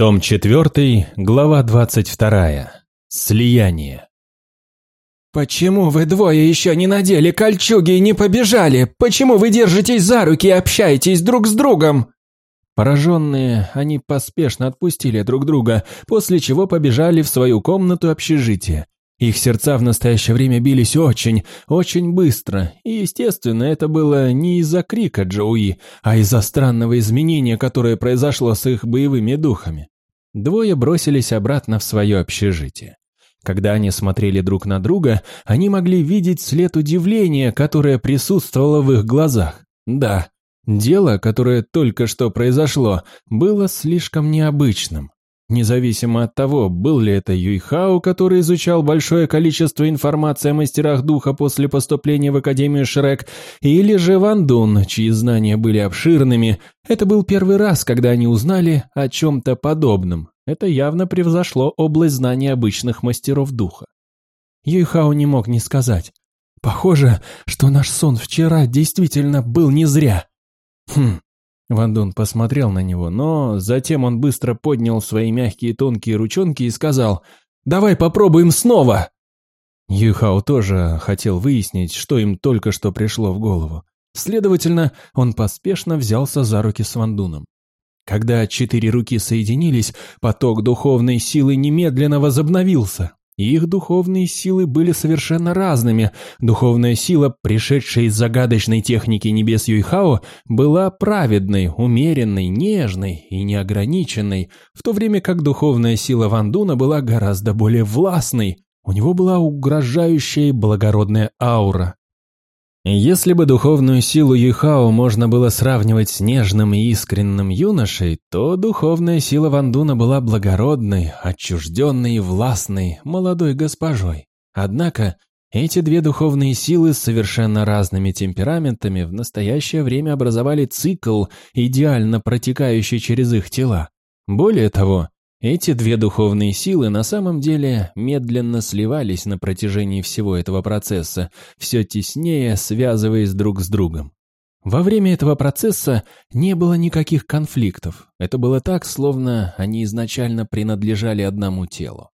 Том 4, глава 22. Слияние. «Почему вы двое еще не надели кольчуги и не побежали? Почему вы держитесь за руки и общаетесь друг с другом?» Пораженные, они поспешно отпустили друг друга, после чего побежали в свою комнату общежития. Их сердца в настоящее время бились очень, очень быстро, и, естественно, это было не из-за крика Джоуи, а из-за странного изменения, которое произошло с их боевыми духами. Двое бросились обратно в свое общежитие. Когда они смотрели друг на друга, они могли видеть след удивления, которое присутствовало в их глазах. Да, дело, которое только что произошло, было слишком необычным. Независимо от того, был ли это Юйхао, который изучал большое количество информации о мастерах духа после поступления в Академию Шрек, или же Ван Дун, чьи знания были обширными, это был первый раз, когда они узнали о чем-то подобном. Это явно превзошло область знаний обычных мастеров духа. Юйхао не мог не сказать. «Похоже, что наш сон вчера действительно был не зря». «Хм, Ван Дун посмотрел на него, но затем он быстро поднял свои мягкие тонкие ручонки и сказал «Давай попробуем снова!» Юхао тоже хотел выяснить, что им только что пришло в голову. Следовательно, он поспешно взялся за руки с Вандуном. Когда четыре руки соединились, поток духовной силы немедленно возобновился. Их духовные силы были совершенно разными. Духовная сила, пришедшая из загадочной техники небес Юйхао, была праведной, умеренной, нежной и неограниченной, в то время как духовная сила Вандуна была гораздо более властной. У него была угрожающая благородная аура. Если бы духовную силу Юхао можно было сравнивать с нежным и искренним юношей, то духовная сила Вандуна была благородной, отчужденной и властной, молодой госпожой. Однако эти две духовные силы с совершенно разными темпераментами в настоящее время образовали цикл, идеально протекающий через их тела. Более того, эти две духовные силы на самом деле медленно сливались на протяжении всего этого процесса, все теснее связываясь друг с другом. Во время этого процесса не было никаких конфликтов. Это было так, словно они изначально принадлежали одному телу.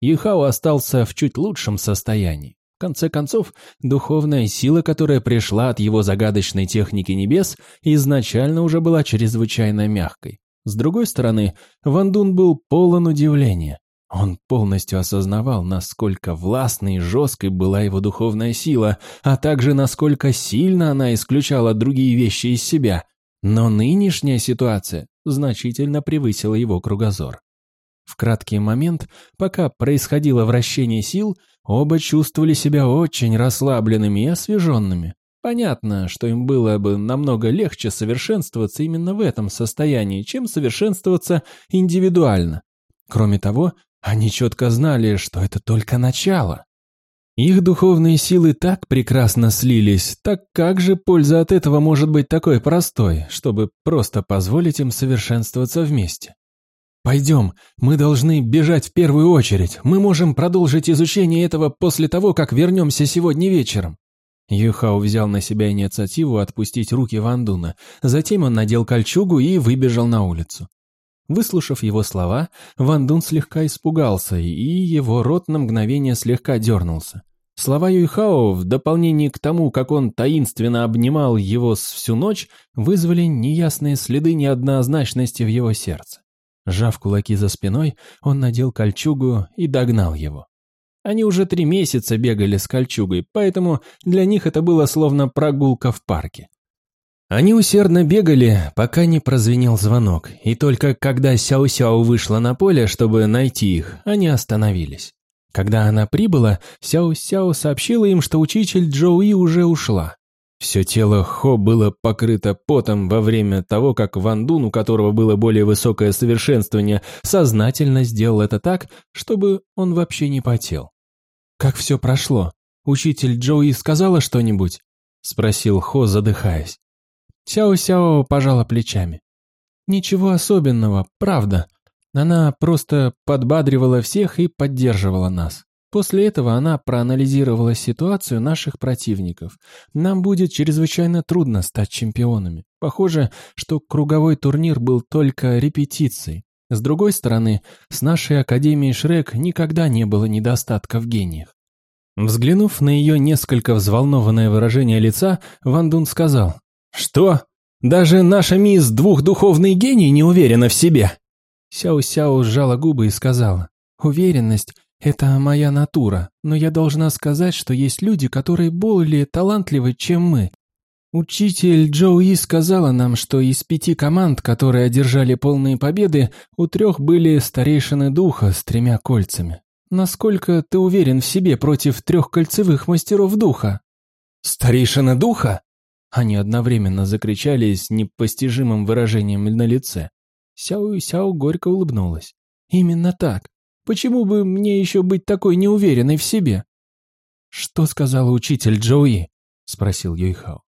Юхао остался в чуть лучшем состоянии. В конце концов, духовная сила, которая пришла от его загадочной техники небес, изначально уже была чрезвычайно мягкой. С другой стороны, Ван Дун был полон удивления. Он полностью осознавал, насколько властной и жесткой была его духовная сила, а также насколько сильно она исключала другие вещи из себя. Но нынешняя ситуация значительно превысила его кругозор. В краткий момент, пока происходило вращение сил, оба чувствовали себя очень расслабленными и освеженными. Понятно, что им было бы намного легче совершенствоваться именно в этом состоянии, чем совершенствоваться индивидуально. Кроме того, они четко знали, что это только начало. Их духовные силы так прекрасно слились, так как же польза от этого может быть такой простой, чтобы просто позволить им совершенствоваться вместе? «Пойдем, мы должны бежать в первую очередь. Мы можем продолжить изучение этого после того, как вернемся сегодня вечером». Юхао взял на себя инициативу отпустить руки Вандуна. Затем он надел кольчугу и выбежал на улицу. Выслушав его слова, Вандун слегка испугался, и его рот на мгновение слегка дернулся. Слова Юйхао, в дополнение к тому, как он таинственно обнимал его всю ночь, вызвали неясные следы неоднозначности в его сердце. Жав кулаки за спиной, он надел кольчугу и догнал его. Они уже три месяца бегали с кольчугой, поэтому для них это было словно прогулка в парке. Они усердно бегали, пока не прозвенел звонок, и только когда Сяо-Сяо вышла на поле, чтобы найти их, они остановились. Когда она прибыла, Сяо-Сяо сообщила им, что учитель Джоуи уже ушла. Все тело Хо было покрыто потом во время того, как Ван Дун, у которого было более высокое совершенствование, сознательно сделал это так, чтобы он вообще не потел. «Как все прошло? Учитель Джоуи сказала что-нибудь?» — спросил Хо, задыхаясь. Сяо-Сяо пожала плечами. «Ничего особенного, правда. Она просто подбадривала всех и поддерживала нас. После этого она проанализировала ситуацию наших противников. Нам будет чрезвычайно трудно стать чемпионами. Похоже, что круговой турнир был только репетицией. С другой стороны, с нашей Академией Шрек никогда не было недостатка в гениях. Взглянув на ее несколько взволнованное выражение лица, Ван Дун сказал, «Что? Даже наша мисс двухдуховный гений не уверена в себе?» Сяо-Сяо сжала губы и сказала, «Уверенность – это моя натура, но я должна сказать, что есть люди, которые более талантливы, чем мы. Учитель Джоуи сказала нам, что из пяти команд, которые одержали полные победы, у трех были старейшины духа с тремя кольцами. Насколько ты уверен в себе против трех кольцевых мастеров духа?» «Старейшина духа?» Они одновременно закричали с непостижимым выражением на лице. Сяо Сяо горько улыбнулась. «Именно так. Почему бы мне еще быть такой неуверенной в себе?» «Что сказала учитель Джоуи?» – спросил Юйхао.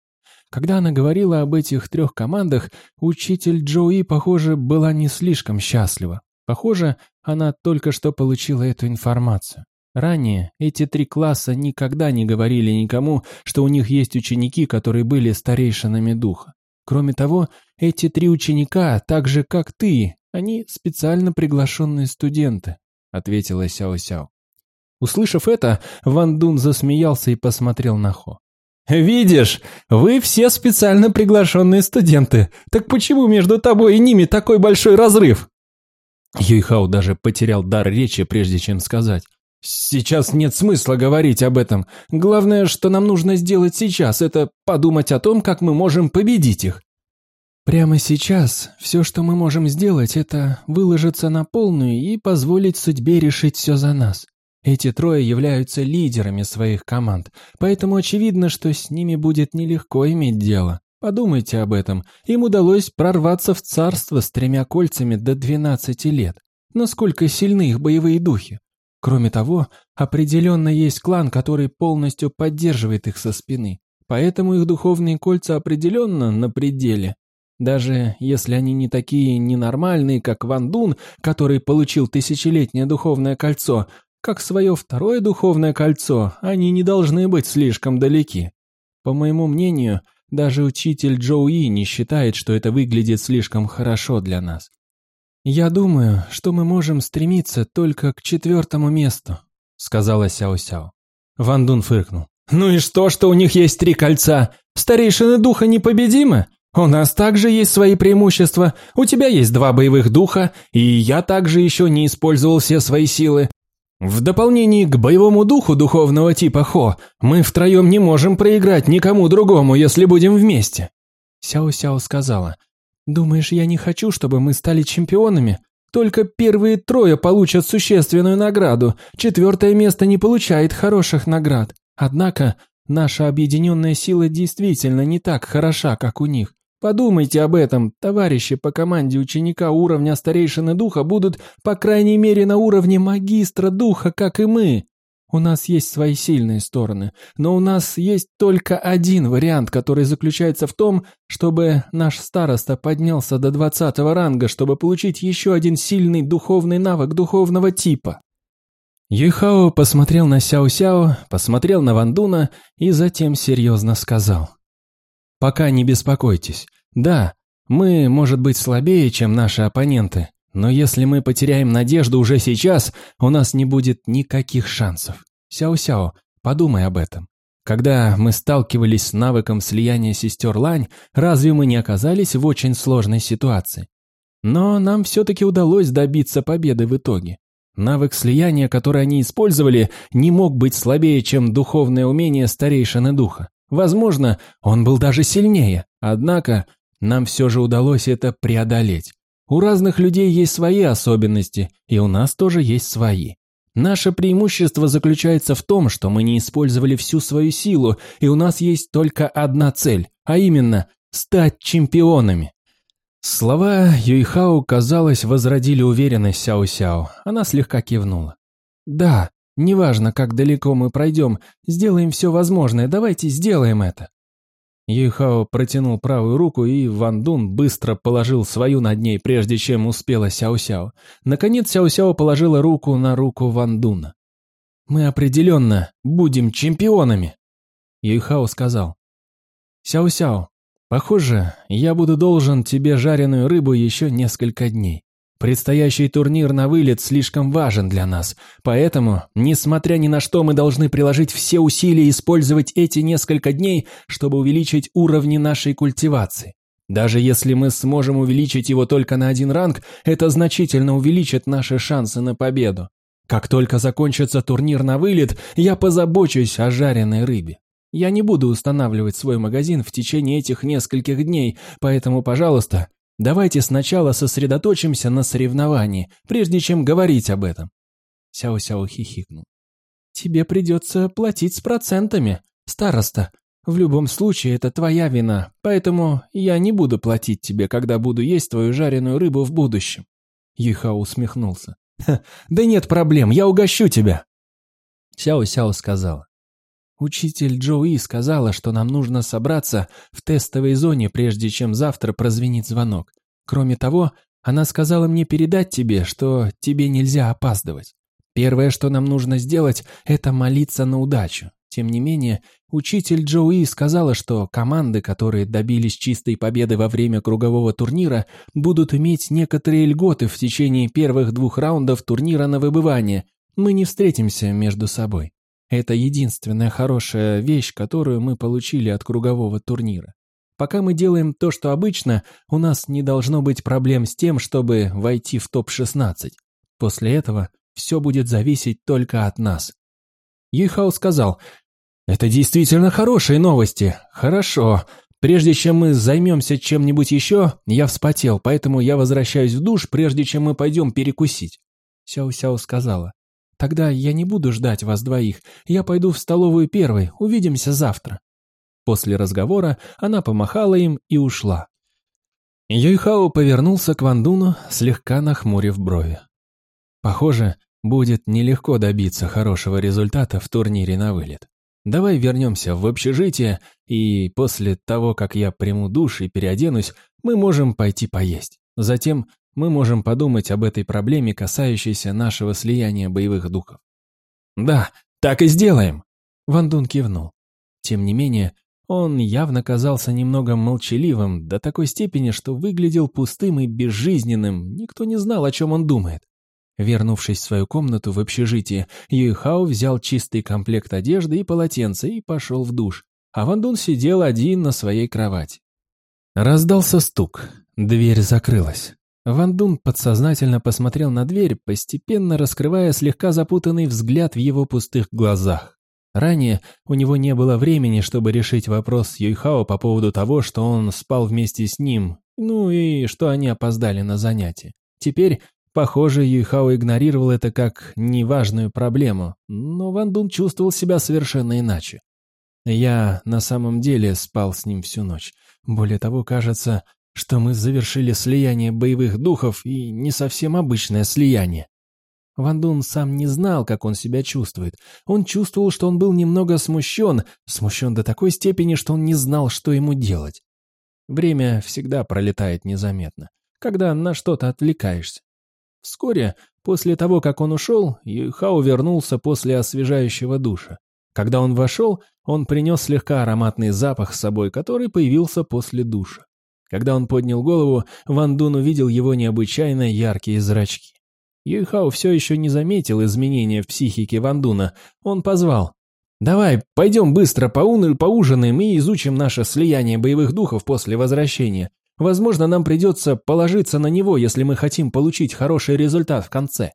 Когда она говорила об этих трех командах, учитель Джоуи, похоже, была не слишком счастлива. Похоже, она только что получила эту информацию. Ранее эти три класса никогда не говорили никому, что у них есть ученики, которые были старейшинами духа. Кроме того, эти три ученика, так же как ты, они специально приглашенные студенты», — ответила Сяо-Сяо. Услышав это, Ван Дун засмеялся и посмотрел на Хо. «Видишь, вы все специально приглашенные студенты. Так почему между тобой и ними такой большой разрыв?» Юйхао даже потерял дар речи, прежде чем сказать. «Сейчас нет смысла говорить об этом. Главное, что нам нужно сделать сейчас, это подумать о том, как мы можем победить их». «Прямо сейчас все, что мы можем сделать, это выложиться на полную и позволить судьбе решить все за нас. Эти трое являются лидерами своих команд, поэтому очевидно, что с ними будет нелегко иметь дело. Подумайте об этом. Им удалось прорваться в царство с тремя кольцами до 12 лет. Насколько сильны их боевые духи? Кроме того, определенно есть клан, который полностью поддерживает их со спины. Поэтому их духовные кольца определенно на пределе. Даже если они не такие ненормальные, как Ван Дун, который получил тысячелетнее духовное кольцо, как свое второе духовное кольцо, они не должны быть слишком далеки. По моему мнению, даже учитель Джоуи не считает, что это выглядит слишком хорошо для нас. «Я думаю, что мы можем стремиться только к четвертому месту», — сказала Сяо-Сяо. Ван Дун фыркнул. «Ну и что, что у них есть три кольца? Старейшины духа непобедимы? У нас также есть свои преимущества. У тебя есть два боевых духа, и я также еще не использовал все свои силы. В дополнение к боевому духу духовного типа Хо, мы втроем не можем проиграть никому другому, если будем вместе». Сяо-Сяо сказала, «Думаешь, я не хочу, чтобы мы стали чемпионами? Только первые трое получат существенную награду, четвертое место не получает хороших наград. Однако наша объединенная сила действительно не так хороша, как у них. Подумайте об этом, товарищи по команде ученика уровня старейшины духа будут, по крайней мере, на уровне магистра духа, как и мы. У нас есть свои сильные стороны, но у нас есть только один вариант, который заключается в том, чтобы наш староста поднялся до двадцатого ранга, чтобы получить еще один сильный духовный навык духовного типа. Юйхао посмотрел на Сяо-Сяо, посмотрел на Вандуна и затем серьезно сказал. «Пока не беспокойтесь. Да, мы, может быть, слабее, чем наши оппоненты, но если мы потеряем надежду уже сейчас, у нас не будет никаких шансов. Сяо-Сяо, подумай об этом. Когда мы сталкивались с навыком слияния сестер Лань, разве мы не оказались в очень сложной ситуации? Но нам все-таки удалось добиться победы в итоге. Навык слияния, который они использовали, не мог быть слабее, чем духовное умение старейшины духа. Возможно, он был даже сильнее, однако нам все же удалось это преодолеть. У разных людей есть свои особенности, и у нас тоже есть свои. Наше преимущество заключается в том, что мы не использовали всю свою силу, и у нас есть только одна цель, а именно – стать чемпионами. Слова Юйхао, казалось, возродили уверенность Сяо-Сяо. Она слегка кивнула. «Да, неважно, как далеко мы пройдем, сделаем все возможное, давайте сделаем это». Юйхао протянул правую руку, и Ван Дун быстро положил свою над ней, прежде чем успела Сяо-Сяо. Наконец Сяо-Сяо положила руку на руку Ван Дуна. «Мы определенно будем чемпионами!» Юйхао сказал. «Сяо-Сяо, похоже, я буду должен тебе жареную рыбу еще несколько дней. Предстоящий турнир на вылет слишком важен для нас, поэтому, несмотря ни на что, мы должны приложить все усилия использовать эти несколько дней, чтобы увеличить уровни нашей культивации. Даже если мы сможем увеличить его только на один ранг, это значительно увеличит наши шансы на победу. Как только закончится турнир на вылет, я позабочусь о жареной рыбе. Я не буду устанавливать свой магазин в течение этих нескольких дней, поэтому, пожалуйста, давайте сначала сосредоточимся на соревновании, прежде чем говорить об этом. Сяо-Сяо хихикнул. Тебе придется платить с процентами, староста. В любом случае, это твоя вина, поэтому я не буду платить тебе, когда буду есть твою жареную рыбу в будущем. Юйхао усмехнулся. «Да нет проблем, я угощу тебя!» Сяо-Сяо сказала. «Учитель Джоуи сказала, что нам нужно собраться в тестовой зоне, прежде чем завтра прозвенит звонок. Кроме того, она сказала мне передать тебе, что тебе нельзя опаздывать. Первое, что нам нужно сделать, это молиться на удачу. Тем не менее, учитель Джоуи сказала, что команды, которые добились чистой победы во время кругового турнира, будут иметь некоторые льготы в течение первых двух раундов турнира на выбывание. Мы не встретимся между собой. Это единственная хорошая вещь, которую мы получили от кругового турнира. Пока мы делаем то, что обычно, у нас не должно быть проблем с тем, чтобы войти в топ-16. После этого все будет зависеть только от нас. Юйхао сказал, «Это действительно хорошие новости. Хорошо. Прежде чем мы займемся чем-нибудь еще, я вспотел, поэтому я возвращаюсь в душ, прежде чем мы пойдем перекусить». Сяо-Сяо сказала, «Тогда я не буду ждать вас двоих. Я пойду в столовую первой. Увидимся завтра». После разговора она помахала им и ушла. Юйхао повернулся к Вандуну, слегка нахмурив брови. Похоже, будет нелегко добиться хорошего результата в турнире на вылет. Давай вернемся в общежитие, и после того, как я приму душ и переоденусь, мы можем пойти поесть. Затем мы можем подумать об этой проблеме, касающейся нашего слияния боевых духов. Да, так и сделаем. Ван Дун кивнул. Тем не менее, он явно казался немного молчаливым, до такой степени, что выглядел пустым и безжизненным, никто не знал, о чем он думает. Вернувшись в свою комнату в общежитии, Юйхао взял чистый комплект одежды и полотенца и пошел в душ, а Ван Дун сидел один на своей кровати. Раздался стук. Дверь закрылась. Ван Дун подсознательно посмотрел на дверь, постепенно раскрывая слегка запутанный взгляд в его пустых глазах. Ранее у него не было времени, чтобы решить вопрос с Юйхао по поводу того, что он спал вместе с ним, ну и что они опоздали на занятие. Теперь Похоже, Юйхао игнорировал это как неважную проблему, но Ван Дун чувствовал себя совершенно иначе. Я на самом деле спал с ним всю ночь. Более того, кажется, что мы завершили слияние боевых духов и не совсем обычное слияние. Ван Дун сам не знал, как он себя чувствует. Он чувствовал, что он был немного смущен, смущен до такой степени, что он не знал, что ему делать. Время всегда пролетает незаметно, когда на что-то отвлекаешься. Вскоре, после того, как он ушел, Юйхао вернулся после освежающего душа. Когда он вошел, он принес слегка ароматный запах с собой, который появился после душа. Когда он поднял голову, Ван Дун увидел его необычайно яркие зрачки. Юйхао все еще не заметил изменения в психике Ван Дуна. Он позвал. «Давай, пойдем быстро поуну поужинаем и изучим наше слияние боевых духов после возвращения. Возможно, нам придется положиться на него, если мы хотим получить хороший результат в конце.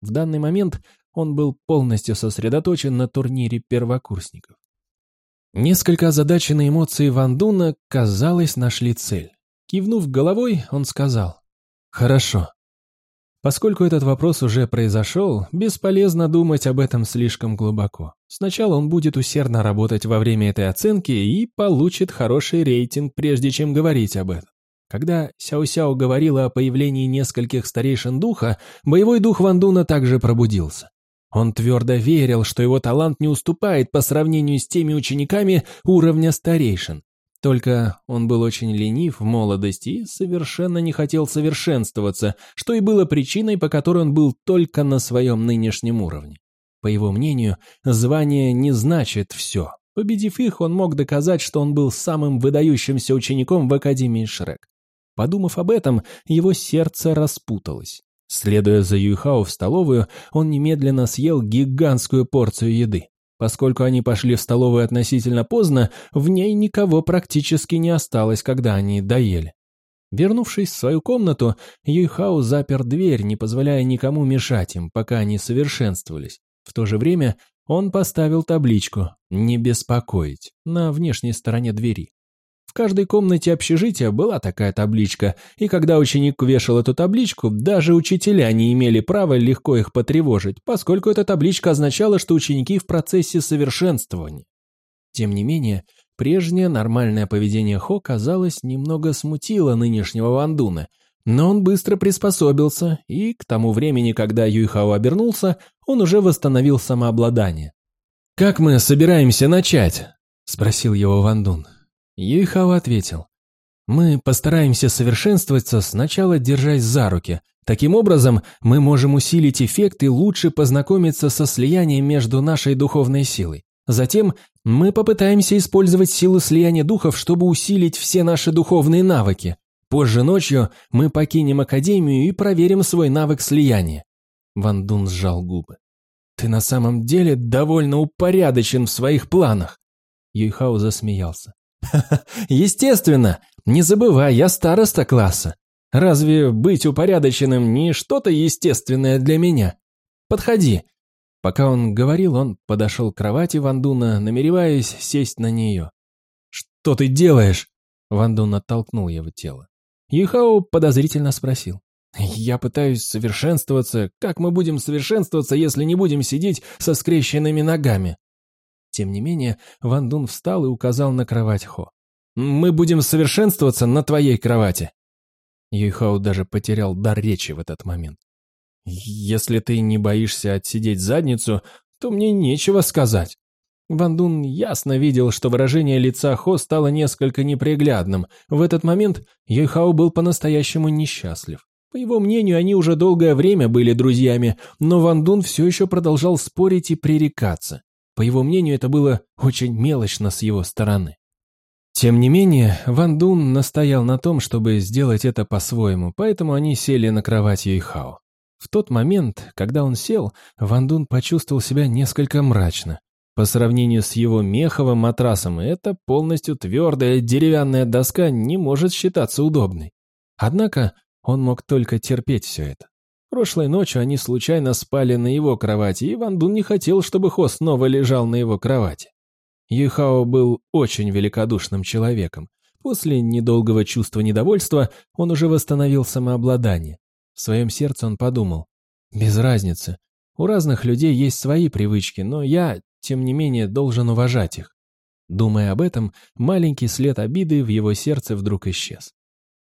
В данный момент он был полностью сосредоточен на турнире первокурсников. Несколько озадаченные эмоции Ван Дуна, казалось, нашли цель. Кивнув головой, он сказал «Хорошо, Поскольку этот вопрос уже произошел, бесполезно думать об этом слишком глубоко. Сначала он будет усердно работать во время этой оценки и получит хороший рейтинг, прежде чем говорить об этом. Когда Сяо-Сяо говорила о появлении нескольких старейшин духа, боевой дух Вандуна также пробудился. Он твердо верил, что его талант не уступает по сравнению с теми учениками уровня старейшин, только он был очень ленив в молодости и совершенно не хотел совершенствоваться, что и было причиной, по которой он был только на своем нынешнем уровне. По его мнению, звание не значит все. Победив их, он мог доказать, что он был самым выдающимся учеником в Академии Шрек. Подумав об этом, его сердце распуталось. Следуя за Юйхао в столовую, он немедленно съел гигантскую порцию еды. Поскольку они пошли в столовую относительно поздно, в ней никого практически не осталось, когда они доели. Вернувшись в свою комнату, Юйхао запер дверь, не позволяя никому мешать им, пока они совершенствовались. В то же время он поставил табличку «Не беспокоить» на внешней стороне двери. В каждой комнате общежития была такая табличка, и когда ученик вешал эту табличку, даже учителя не имели права легко их потревожить, поскольку эта табличка означала, что ученики в процессе совершенствования. Тем не менее, прежнее нормальное поведение Хо, казалось, немного смутило нынешнего Вандуна, но он быстро приспособился, и к тому времени, когда Юйхао обернулся, он уже восстановил самообладание. «Как мы собираемся начать?» – спросил его Вандун. Юйхао ответил. «Мы постараемся совершенствоваться, сначала держась за руки. Таким образом, мы можем усилить эффект и лучше познакомиться со слиянием между нашей духовной силой. Затем мы попытаемся использовать силу слияния духов, чтобы усилить все наши духовные навыки. Позже ночью мы покинем Академию и проверим свой навык слияния». Ван Дун сжал губы. «Ты на самом деле довольно упорядочен в своих планах!» Юйхао засмеялся. естественно! Не забывай, я староста класса. Разве быть упорядоченным не что-то естественное для меня? Подходи!» Пока он говорил, он подошел к кровати Вандуна, намереваясь сесть на нее. «Что ты делаешь?» Вандун оттолкнул его тело. Юйхао подозрительно спросил. «Я пытаюсь совершенствоваться. Как мы будем совершенствоваться, если не будем сидеть со скрещенными ногами?» Тем не менее, Ван Дун встал и указал на кровать Хо. «Мы будем совершенствоваться на твоей кровати». Юйхао даже потерял дар речи в этот момент. «Если ты не боишься отсидеть задницу, то мне нечего сказать». Ван Дун ясно видел, что выражение лица Хо стало несколько неприглядным. В этот момент Юйхао был по-настоящему несчастлив. По его мнению, они уже долгое время были друзьями, но Ван Дун все еще продолжал спорить и пререкаться. По его мнению, это было очень мелочно с его стороны. Тем не менее, Ван Дун настоял на том, чтобы сделать это по-своему, поэтому они сели на кровать Юйхао. В тот момент, когда он сел, Ван Дун почувствовал себя несколько мрачно. По сравнению с его меховым матрасом, эта полностью твердая деревянная доска не может считаться удобной. Однако он мог только терпеть все это. Прошлой ночью они случайно спали на его кровати, и Ван Дун не хотел, чтобы Хо снова лежал на его кровати. Юхао был очень великодушным человеком. После недолгого чувства недовольства он уже восстановил самообладание. В своем сердце он подумал, без разницы, у разных людей есть свои привычки, но я, тем не менее, должен уважать их. Думая об этом, маленький след обиды в его сердце вдруг исчез.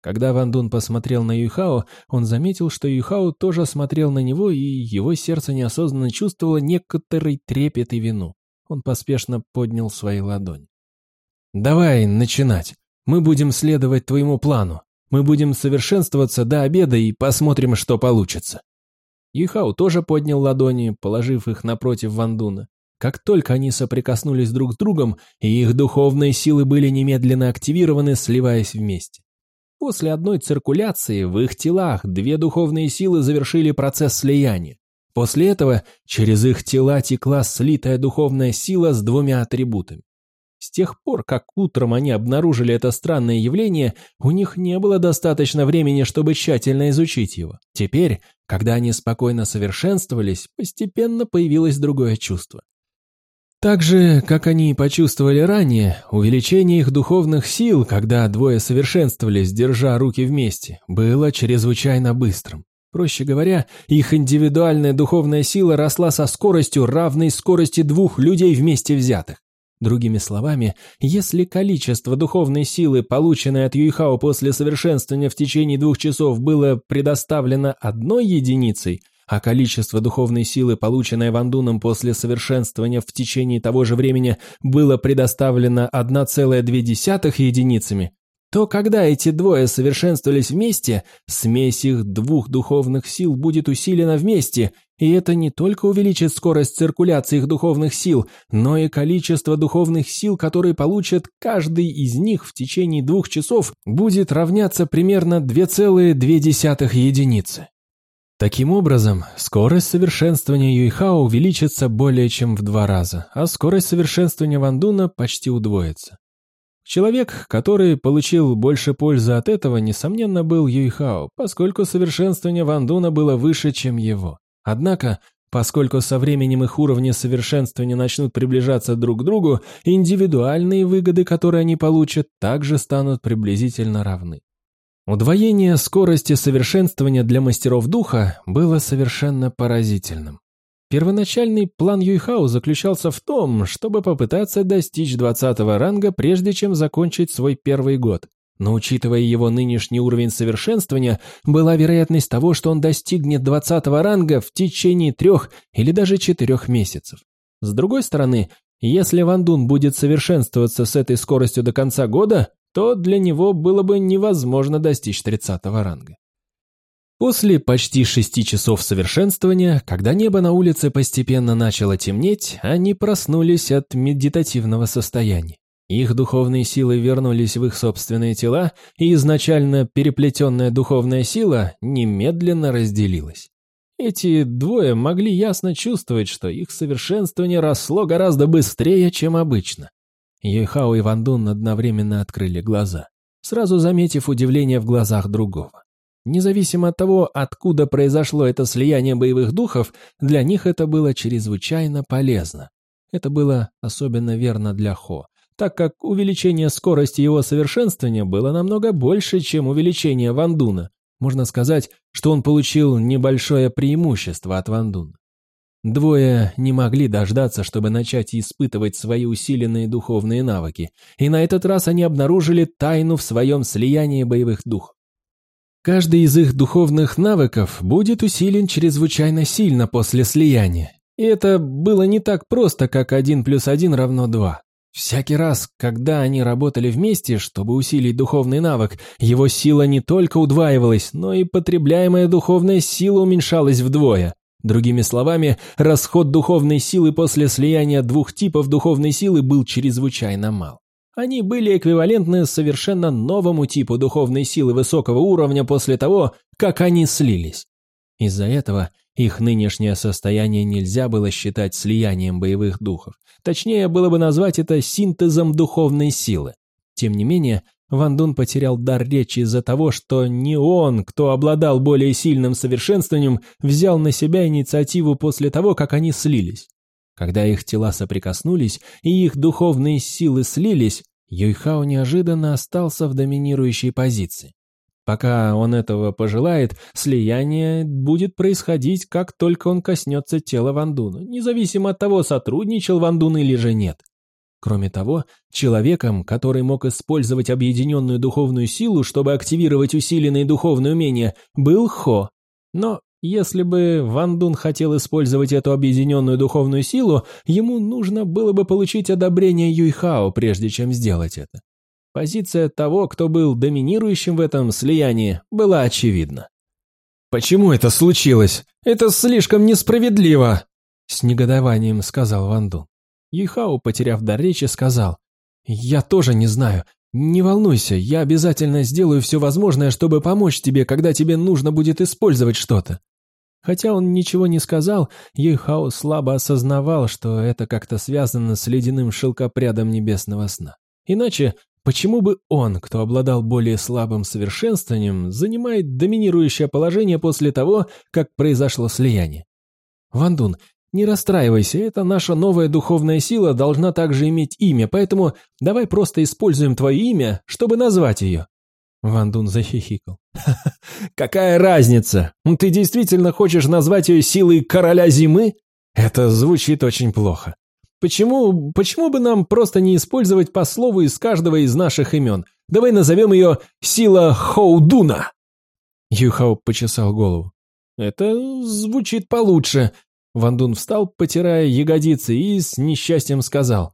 Когда Ван Дун посмотрел на Юйхао, он заметил, что Юйхао тоже смотрел на него, и его сердце неосознанно чувствовало некоторый трепет и вину. Он поспешно поднял свои ладони. «Давай начинать. Мы будем следовать твоему плану. Мы будем совершенствоваться до обеда и посмотрим, что получится». Юйхао тоже поднял ладони, положив их напротив Вандуна. Как только они соприкоснулись друг с другом, их духовные силы были немедленно активированы, сливаясь вместе. После одной циркуляции в их телах две духовные силы завершили процесс слияния. После этого через их тела текла слитая духовная сила с двумя атрибутами. С тех пор, как утром они обнаружили это странное явление, у них не было достаточно времени, чтобы тщательно изучить его. Теперь, когда они спокойно совершенствовались, постепенно появилось другое чувство. Так же, как они почувствовали ранее, увеличение их духовных сил, когда двое совершенствовались, держа руки вместе, было чрезвычайно быстрым. Проще говоря, их индивидуальная духовная сила росла со скоростью, равной скорости двух людей вместе взятых. Другими словами, если количество духовной силы, полученной от Юйхао после совершенствования в течение двух часов, было предоставлено одной единицей, а количество духовной силы, полученное Вандуном после совершенствования в течение того же времени, было предоставлено 1,2 единицами, то когда эти двое совершенствовались вместе, смесь их двух духовных сил будет усилена вместе, и это не только увеличит скорость циркуляции их духовных сил, но и количество духовных сил, которые получат каждый из них в течение двух часов, будет равняться примерно 2,2 единицы. Таким образом, скорость совершенствования Юйхао увеличится более чем в два раза, а скорость совершенствования Вандуна почти удвоится. Человек, который получил больше пользы от этого, несомненно, был Юйхао, поскольку совершенствование Вандуна было выше, чем его. Однако, поскольку со временем их уровни совершенствования начнут приближаться друг к другу, индивидуальные выгоды, которые они получат, также станут приблизительно равны. Удвоение скорости совершенствования для мастеров духа было совершенно поразительным. Первоначальный план Юйхао заключался в том, чтобы попытаться достичь 20 ранга, прежде чем закончить свой первый год. Но учитывая его нынешний уровень совершенствования, была вероятность того, что он достигнет 20 ранга в течение трех или даже четырех месяцев. С другой стороны, если Ван Дун будет совершенствоваться с этой скоростью до конца года, то для него было бы невозможно достичь 30 ранга. После почти шести часов совершенствования, когда небо на улице постепенно начало темнеть, они проснулись от медитативного состояния. Их духовные силы вернулись в их собственные тела, и изначально переплетенная духовная сила немедленно разделилась. Эти двое могли ясно чувствовать, что их совершенствование росло гораздо быстрее, чем обычно. Юйхао и Вандун одновременно открыли глаза, сразу заметив удивление в глазах другого. Независимо от того, откуда произошло это слияние боевых духов, для них это было чрезвычайно полезно. Это было особенно верно для Хо, так как увеличение скорости его совершенствования было намного больше, чем увеличение Вандуна. Можно сказать, что он получил небольшое преимущество от Вандуна. Двое не могли дождаться, чтобы начать испытывать свои усиленные духовные навыки, и на этот раз они обнаружили тайну в своем слиянии боевых духов. Каждый из их духовных навыков будет усилен чрезвычайно сильно после слияния. И это было не так просто, как 1 плюс 1 равно 2. Всякий раз, когда они работали вместе, чтобы усилить духовный навык, его сила не только удваивалась, но и потребляемая духовная сила уменьшалась вдвое. Другими словами, расход духовной силы после слияния двух типов духовной силы был чрезвычайно мал. Они были эквивалентны совершенно новому типу духовной силы высокого уровня после того, как они слились. Из-за этого их нынешнее состояние нельзя было считать слиянием боевых духов. Точнее, было бы назвать это синтезом духовной силы. Тем не менее, Ван Дун потерял дар речи из-за того, что не он, кто обладал более сильным совершенствованием, взял на себя инициативу после того, как они слились. Когда их тела соприкоснулись и их духовные силы слились, Юйхао неожиданно остался в доминирующей позиции. Пока он этого пожелает, слияние будет происходить, как только он коснется тела Вандуна, независимо от того, сотрудничал Вандун или же нет. Кроме того, человеком, который мог использовать объединенную духовную силу, чтобы активировать усиленные духовные умения, был Хо. Но если бы Ван Дун хотел использовать эту объединенную духовную силу, ему нужно было бы получить одобрение Юйхао, прежде чем сделать это. Позиция того, кто был доминирующим в этом слиянии, была очевидна. «Почему это случилось? Это слишком несправедливо!» С негодованием сказал Ван Дун. Юйхао, потеряв дар речи, сказал, «Я тоже не знаю. Не волнуйся, я обязательно сделаю все возможное, чтобы помочь тебе, когда тебе нужно будет использовать что-то. Хотя он ничего не сказал, Юйхао слабо осознавал, что это как-то связано с ледяным шелкопрядом небесного сна. Иначе, почему бы он, кто обладал более слабым совершенствованием, занимает доминирующее положение после того, как произошло слияние? Вандун, не расстраивайся, это наша новая духовная сила должна также иметь имя, поэтому давай просто используем твое имя, чтобы назвать ее. Ван Дун захихикал. «Какая разница? Ты действительно хочешь назвать ее силой короля зимы? Это звучит очень плохо. Почему, почему бы нам просто не использовать по слову из каждого из наших имен? Давай назовем ее «Сила Хоудуна». Юхао почесал голову. «Это звучит получше». Ван Дун встал, потирая ягодицы, и с несчастьем сказал.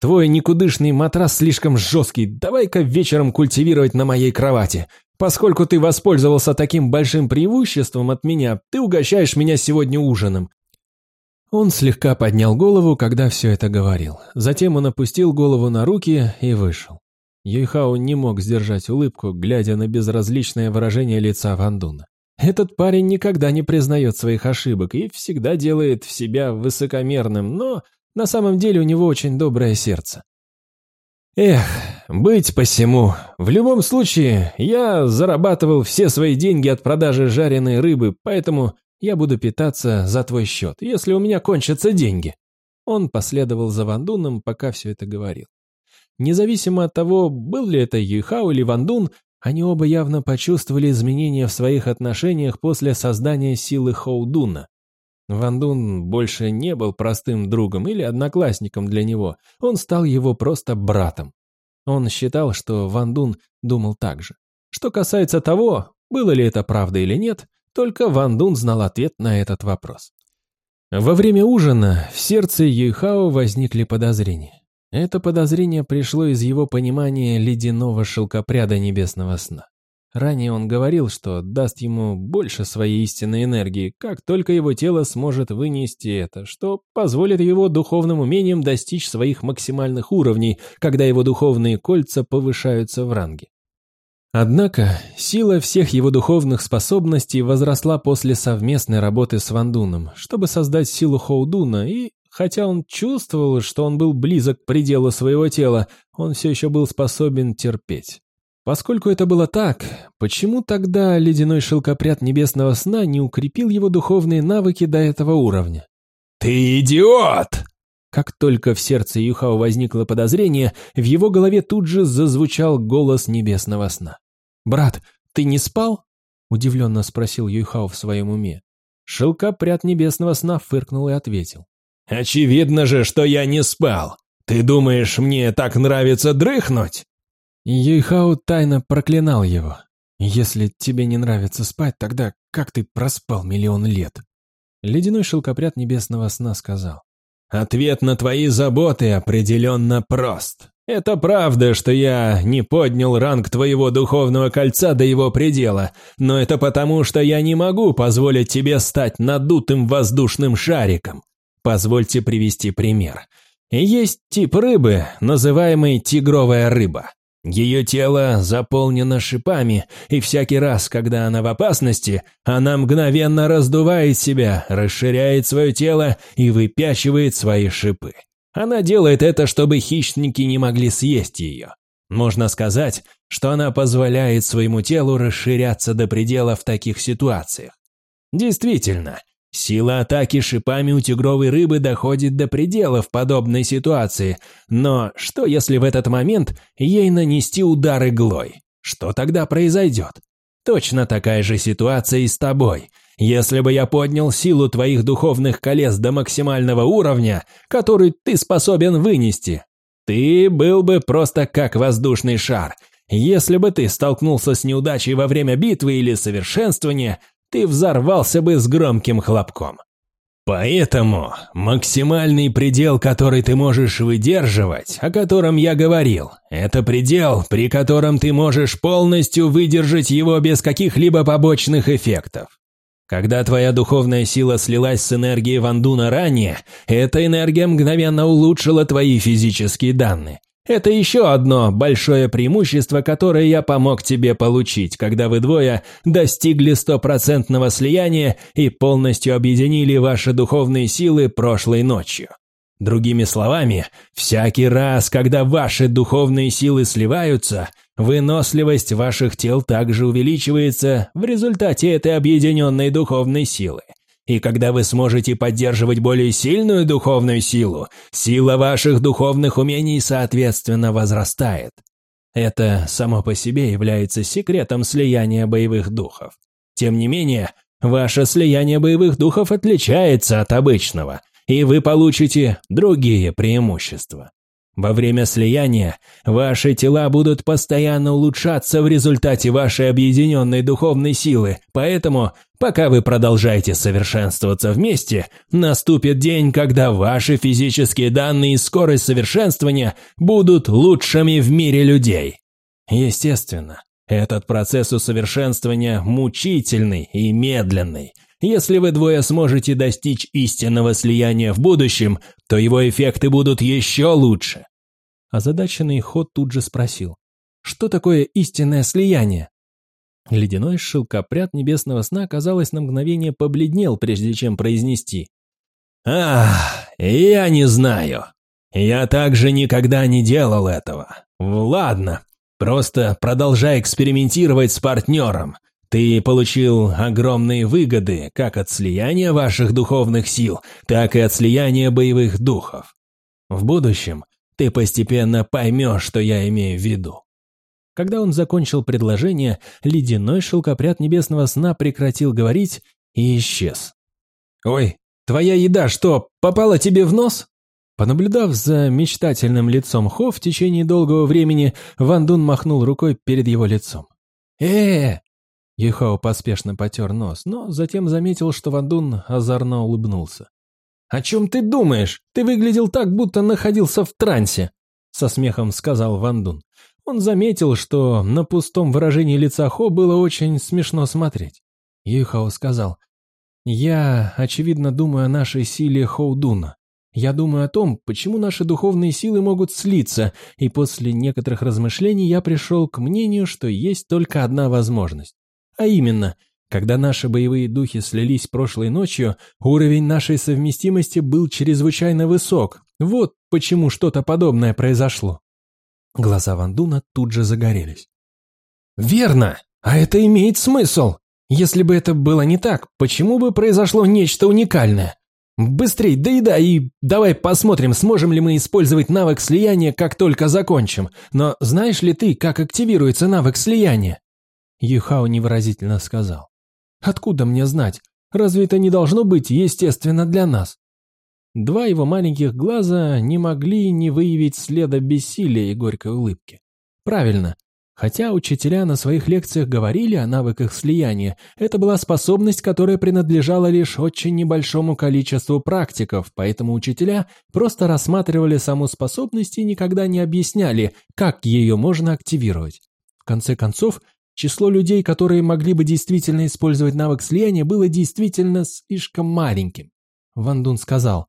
Твой никудышный матрас слишком жесткий, давай-ка вечером культивировать на моей кровати. Поскольку ты воспользовался таким большим преимуществом от меня, ты угощаешь меня сегодня ужином». Он слегка поднял голову, когда все это говорил. Затем он опустил голову на руки и вышел. Юйхао не мог сдержать улыбку, глядя на безразличное выражение лица Вандуна. Этот парень никогда не признает своих ошибок и всегда делает себя высокомерным, но на самом деле у него очень доброе сердце. Эх, быть посему. В любом случае, я зарабатывал все свои деньги от продажи жареной рыбы, поэтому я буду питаться за твой счет, если у меня кончатся деньги. Он последовал за Вандуном, пока все это говорил. Независимо от того, был ли это Юйхао или Вандун, они оба явно почувствовали изменения в своих отношениях после создания силы Хоудуна. Ван Дун больше не был простым другом или одноклассником для него, он стал его просто братом. Он считал, что Ван Дун думал так же. Что касается того, было ли это правда или нет, только Ван Дун знал ответ на этот вопрос. Во время ужина в сердце Юйхао возникли подозрения. Это подозрение пришло из его понимания ледяного шелкопряда небесного сна. Ранее он говорил, что даст ему больше своей истинной энергии, как только его тело сможет вынести это, что позволит его духовным умениям достичь своих максимальных уровней, когда его духовные кольца повышаются в ранге. Однако сила всех его духовных способностей возросла после совместной работы с Вандуном, чтобы создать силу Хоудуна, и хотя он чувствовал, что он был близок к пределу своего тела, он все еще был способен терпеть. Поскольку это было так, почему тогда ледяной шелкопряд небесного сна не укрепил его духовные навыки до этого уровня? «Ты идиот!» Как только в сердце Юхао возникло подозрение, в его голове тут же зазвучал голос небесного сна. «Брат, ты не спал?» – удивленно спросил Юйхао в своем уме. Шелкопряд небесного сна фыркнул и ответил. «Очевидно же, что я не спал. Ты думаешь, мне так нравится дрыхнуть?» Юйхао тайно проклинал его. «Если тебе не нравится спать, тогда как ты проспал миллион лет?» Ледяной шелкопряд небесного сна сказал. «Ответ на твои заботы определенно прост. Это правда, что я не поднял ранг твоего духовного кольца до его предела, но это потому, что я не могу позволить тебе стать надутым воздушным шариком. Позвольте привести пример. Есть тип рыбы, называемый тигровая рыба. Ее тело заполнено шипами, и всякий раз, когда она в опасности, она мгновенно раздувает себя, расширяет свое тело и выпячивает свои шипы. Она делает это, чтобы хищники не могли съесть ее. Можно сказать, что она позволяет своему телу расширяться до предела в таких ситуациях. Действительно, Сила атаки шипами у тигровой рыбы доходит до предела в подобной ситуации, но что если в этот момент ей нанести удар иглой? Что тогда произойдет? Точно такая же ситуация и с тобой. Если бы я поднял силу твоих духовных колес до максимального уровня, который ты способен вынести, ты был бы просто как воздушный шар. Если бы ты столкнулся с неудачей во время битвы или совершенствования, ты взорвался бы с громким хлопком. Поэтому максимальный предел, который ты можешь выдерживать, о котором я говорил, это предел, при котором ты можешь полностью выдержать его без каких-либо побочных эффектов. Когда твоя духовная сила слилась с энергией Вандуна ранее, эта энергия мгновенно улучшила твои физические данные. Это еще одно большое преимущество, которое я помог тебе получить, когда вы двое достигли стопроцентного слияния и полностью объединили ваши духовные силы прошлой ночью. Другими словами, всякий раз, когда ваши духовные силы сливаются, выносливость ваших тел также увеличивается в результате этой объединенной духовной силы. И когда вы сможете поддерживать более сильную духовную силу, сила ваших духовных умений соответственно возрастает. Это само по себе является секретом слияния боевых духов. Тем не менее, ваше слияние боевых духов отличается от обычного, и вы получите другие преимущества. Во время слияния ваши тела будут постоянно улучшаться в результате вашей объединенной духовной силы, поэтому, пока вы продолжаете совершенствоваться вместе, наступит день, когда ваши физические данные и скорость совершенствования будут лучшими в мире людей. Естественно, этот процесс усовершенствования мучительный и медленный – если вы двое сможете достичь истинного слияния в будущем, то его эффекты будут еще лучше. Озадаченный ход тут же спросил, что такое истинное слияние? Ледяной шелкопряд небесного сна, казалось, на мгновение побледнел, прежде чем произнести. «Ах, я не знаю. Я также никогда не делал этого. Ладно, просто продолжай экспериментировать с партнером. Ты получил огромные выгоды как от слияния ваших духовных сил, так и от слияния боевых духов. В будущем ты постепенно поймешь, что я имею в виду. Когда он закончил предложение, ледяной шелкопряд небесного сна прекратил говорить и исчез. «Ой, твоя еда что, попала тебе в нос?» Понаблюдав за мечтательным лицом Хо в течение долгого времени, Ван Дун махнул рукой перед его лицом. э Юхао поспешно потер нос, но затем заметил, что Вандун озорно улыбнулся. «О чем ты думаешь? Ты выглядел так, будто находился в трансе!» Со смехом сказал Вандун. Он заметил, что на пустом выражении лица Хо было очень смешно смотреть. Юхао сказал, «Я, очевидно, думаю о нашей силе Хоудуна. Я думаю о том, почему наши духовные силы могут слиться, и после некоторых размышлений я пришел к мнению, что есть только одна возможность. А именно, когда наши боевые духи слились прошлой ночью, уровень нашей совместимости был чрезвычайно высок. Вот почему что-то подобное произошло. Глаза Вандуна тут же загорелись. «Верно! А это имеет смысл! Если бы это было не так, почему бы произошло нечто уникальное? Быстрей, доедай и давай посмотрим, сможем ли мы использовать навык слияния, как только закончим. Но знаешь ли ты, как активируется навык слияния?» Юхао невыразительно сказал. «Откуда мне знать? Разве это не должно быть естественно для нас?» Два его маленьких глаза не могли не выявить следа бессилия и горькой улыбки. Правильно. Хотя учителя на своих лекциях говорили о навыках слияния, это была способность, которая принадлежала лишь очень небольшому количеству практиков, поэтому учителя просто рассматривали саму способность и никогда не объясняли, как ее можно активировать. В конце концов, Число людей, которые могли бы действительно использовать навык слияния, было действительно слишком маленьким. Ван Дун сказал,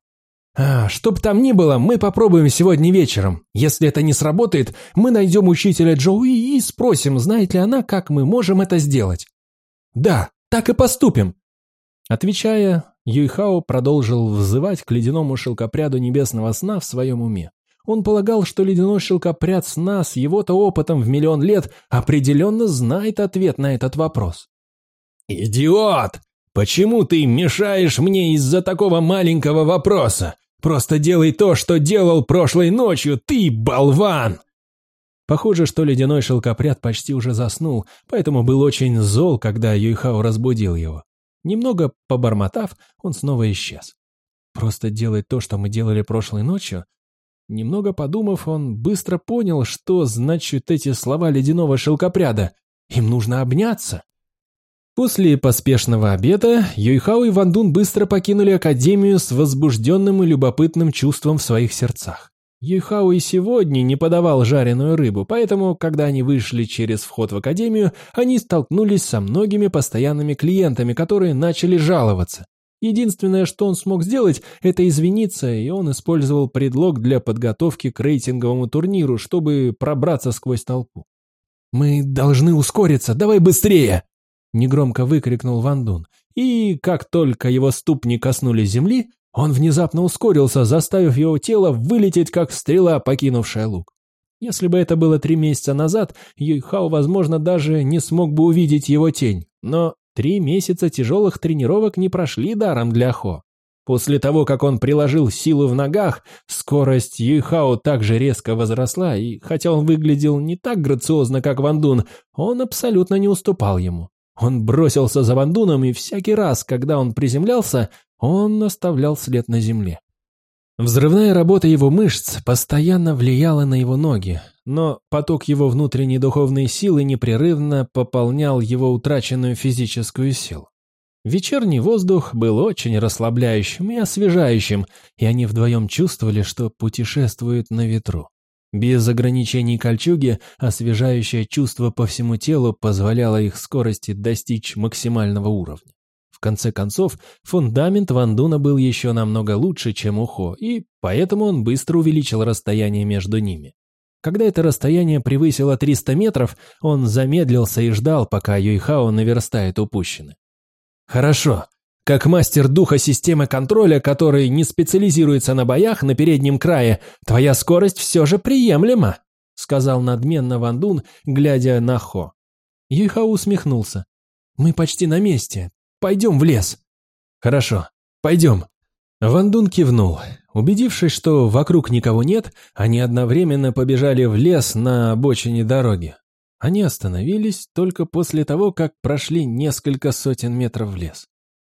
«А, что бы там ни было, мы попробуем сегодня вечером. Если это не сработает, мы найдем учителя Джоуи и спросим, знает ли она, как мы можем это сделать». «Да, так и поступим». Отвечая, Юйхао продолжил взывать к ледяному шелкопряду небесного сна в своем уме. Он полагал, что ледяной шелкопряд сна с его-то опытом в миллион лет определенно знает ответ на этот вопрос. «Идиот! Почему ты мешаешь мне из-за такого маленького вопроса? Просто делай то, что делал прошлой ночью, ты болван!» Похоже, что ледяной шелкопряд почти уже заснул, поэтому был очень зол, когда Юйхао разбудил его. Немного побормотав, он снова исчез. Просто делать то, что мы делали прошлой ночью, Немного подумав, он быстро понял, что значат эти слова ледяного шелкопряда. Им нужно обняться. После поспешного обеда Юйхао и Вандун быстро покинули Академию с возбужденным и любопытным чувством в своих сердцах. Юйхао и сегодня не подавал жареную рыбу, поэтому, когда они вышли через вход в Академию, они столкнулись со многими постоянными клиентами, которые начали жаловаться. Единственное, что он смог сделать, это извиниться, и он использовал предлог для подготовки к рейтинговому турниру, чтобы пробраться сквозь толпу. «Мы должны ускориться, давай быстрее!» Негромко выкрикнул Ван Дун, и как только его ступни коснулись земли, он внезапно ускорился, заставив его тело вылететь, как стрела, покинувшая лук. Если бы это было три месяца назад, Юйхао, возможно, даже не смог бы увидеть его тень, но Три месяца тяжелых тренировок не прошли даром для Хо. После того, как он приложил силу в ногах, скорость Юйхао также резко возросла, и хотя он выглядел не так грациозно, как Ван Дун, он абсолютно не уступал ему. Он бросился за Ван Дуном, и всякий раз, когда он приземлялся, он оставлял след на земле. Взрывная работа его мышц постоянно влияла на его ноги, но поток его внутренней духовной силы непрерывно пополнял его утраченную физическую силу. Вечерний воздух был очень расслабляющим и освежающим, и они вдвоем чувствовали, что путешествуют на ветру. Без ограничений кольчуги освежающее чувство по всему телу позволяло их скорости достичь максимального уровня. В конце концов, фундамент Вандуна был еще намного лучше, чем у Хо, и поэтому он быстро увеличил расстояние между ними. Когда это расстояние превысило 300 метров, он замедлился и ждал, пока Юйхао наверстает упущенное. «Хорошо. Как мастер духа системы контроля, который не специализируется на боях на переднем крае, твоя скорость все же приемлема», сказал надменно Ван Дун, глядя на Хо. Юйхао усмехнулся. «Мы почти на месте. Пойдем в лес». «Хорошо. Пойдем». Ван Дун кивнул. Убедившись, что вокруг никого нет, они одновременно побежали в лес на обочине дороги. Они остановились только после того, как прошли несколько сотен метров в лес.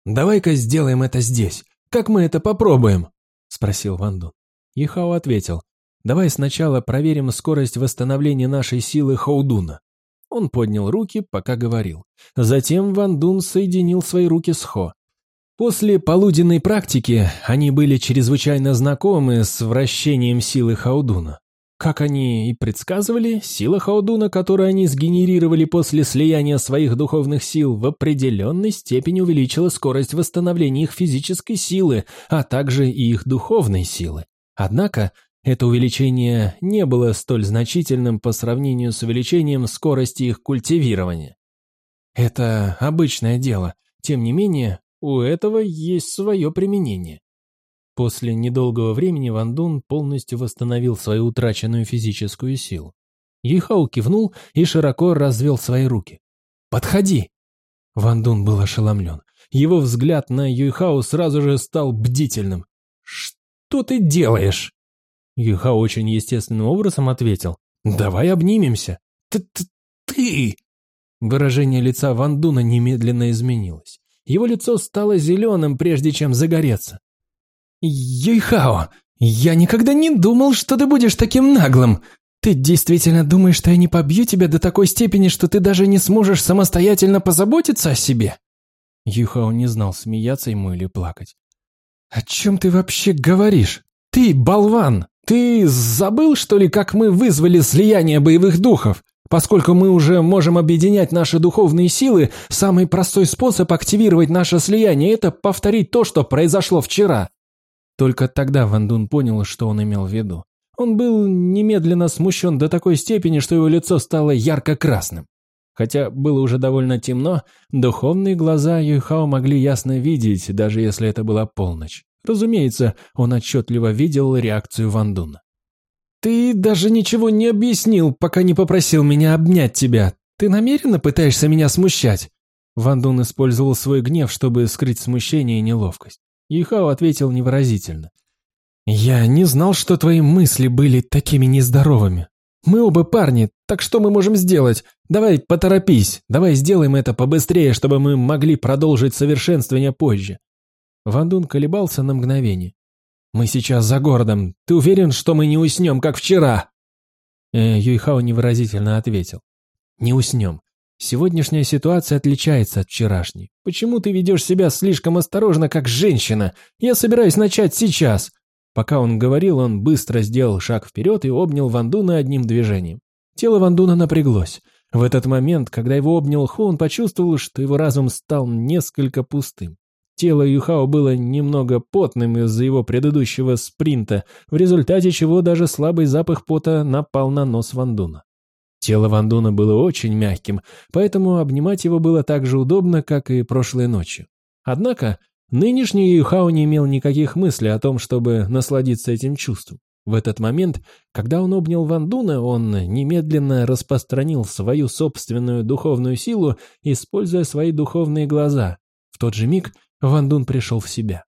«Давай-ка сделаем это здесь. Как мы это попробуем?» – спросил Ванду. Ихао ответил. «Давай сначала проверим скорость восстановления нашей силы Хоудуна». Он поднял руки, пока говорил. Затем Ван Дун соединил свои руки с Хо. После полуденной практики они были чрезвычайно знакомы с вращением силы Хаудуна. Как они и предсказывали, сила Хаудуна, которую они сгенерировали после слияния своих духовных сил, в определенной степени увеличила скорость восстановления их физической силы, а также и их духовной силы. Однако, это увеличение не было столь значительным по сравнению с увеличением скорости их культивирования. Это обычное дело. Тем не менее, у этого есть свое применение. После недолгого времени Ван Дун полностью восстановил свою утраченную физическую силу. Юйхао кивнул и широко развел свои руки. «Подходи!» Ван Дун был ошеломлен. Его взгляд на Юйхао сразу же стал бдительным. «Что ты делаешь?» Юйхао очень естественным образом ответил. «Давай обнимемся». «Ты-ты-ты!» Выражение лица Ван Дуна немедленно изменилось. Его лицо стало зеленым, прежде чем загореться. «Юйхао, я никогда не думал, что ты будешь таким наглым. Ты действительно думаешь, что я не побью тебя до такой степени, что ты даже не сможешь самостоятельно позаботиться о себе?» Юйхао не знал, смеяться ему или плакать. «О чем ты вообще говоришь? Ты болван! Ты забыл, что ли, как мы вызвали слияние боевых духов? Поскольку мы уже можем объединять наши духовные силы, самый простой способ активировать наше слияние – это повторить то, что произошло вчера. Только тогда Ван Дун понял, что он имел в виду. Он был немедленно смущен до такой степени, что его лицо стало ярко-красным. Хотя было уже довольно темно, духовные глаза Юйхао могли ясно видеть, даже если это была полночь. Разумеется, он отчетливо видел реакцию Ван Дуна. «Ты даже ничего не объяснил, пока не попросил меня обнять тебя. Ты намеренно пытаешься меня смущать?» Ван Дун использовал свой гнев, чтобы скрыть смущение и неловкость. Юхао ответил невыразительно. «Я не знал, что твои мысли были такими нездоровыми. Мы оба парни, так что мы можем сделать? Давай поторопись, давай сделаем это побыстрее, чтобы мы могли продолжить совершенствование позже». Ван Дун колебался на мгновение. «Мы сейчас за городом. Ты уверен, что мы не уснем, как вчера?» э, Юйхао невыразительно ответил. «Не уснем. Сегодняшняя ситуация отличается от вчерашней. Почему ты ведешь себя слишком осторожно, как женщина? Я собираюсь начать сейчас». Пока он говорил, он быстро сделал шаг вперед и обнял Вандуна одним движением. Тело Вандуна напряглось. В этот момент, когда его обнял Ху, он почувствовал, что его разум стал несколько пустым. Тело Юхао было немного потным из-за его предыдущего спринта, в результате чего даже слабый запах пота напал на нос Вандуна. Тело Вандуна было очень мягким, поэтому обнимать его было так же удобно, как и прошлой ночью. Однако, нынешний Юхао не имел никаких мыслей о том, чтобы насладиться этим чувством. В этот момент, когда он обнял Вандуна, он немедленно распространил свою собственную духовную силу, используя свои духовные глаза. В тот же миг Ван Дун пришел в себя.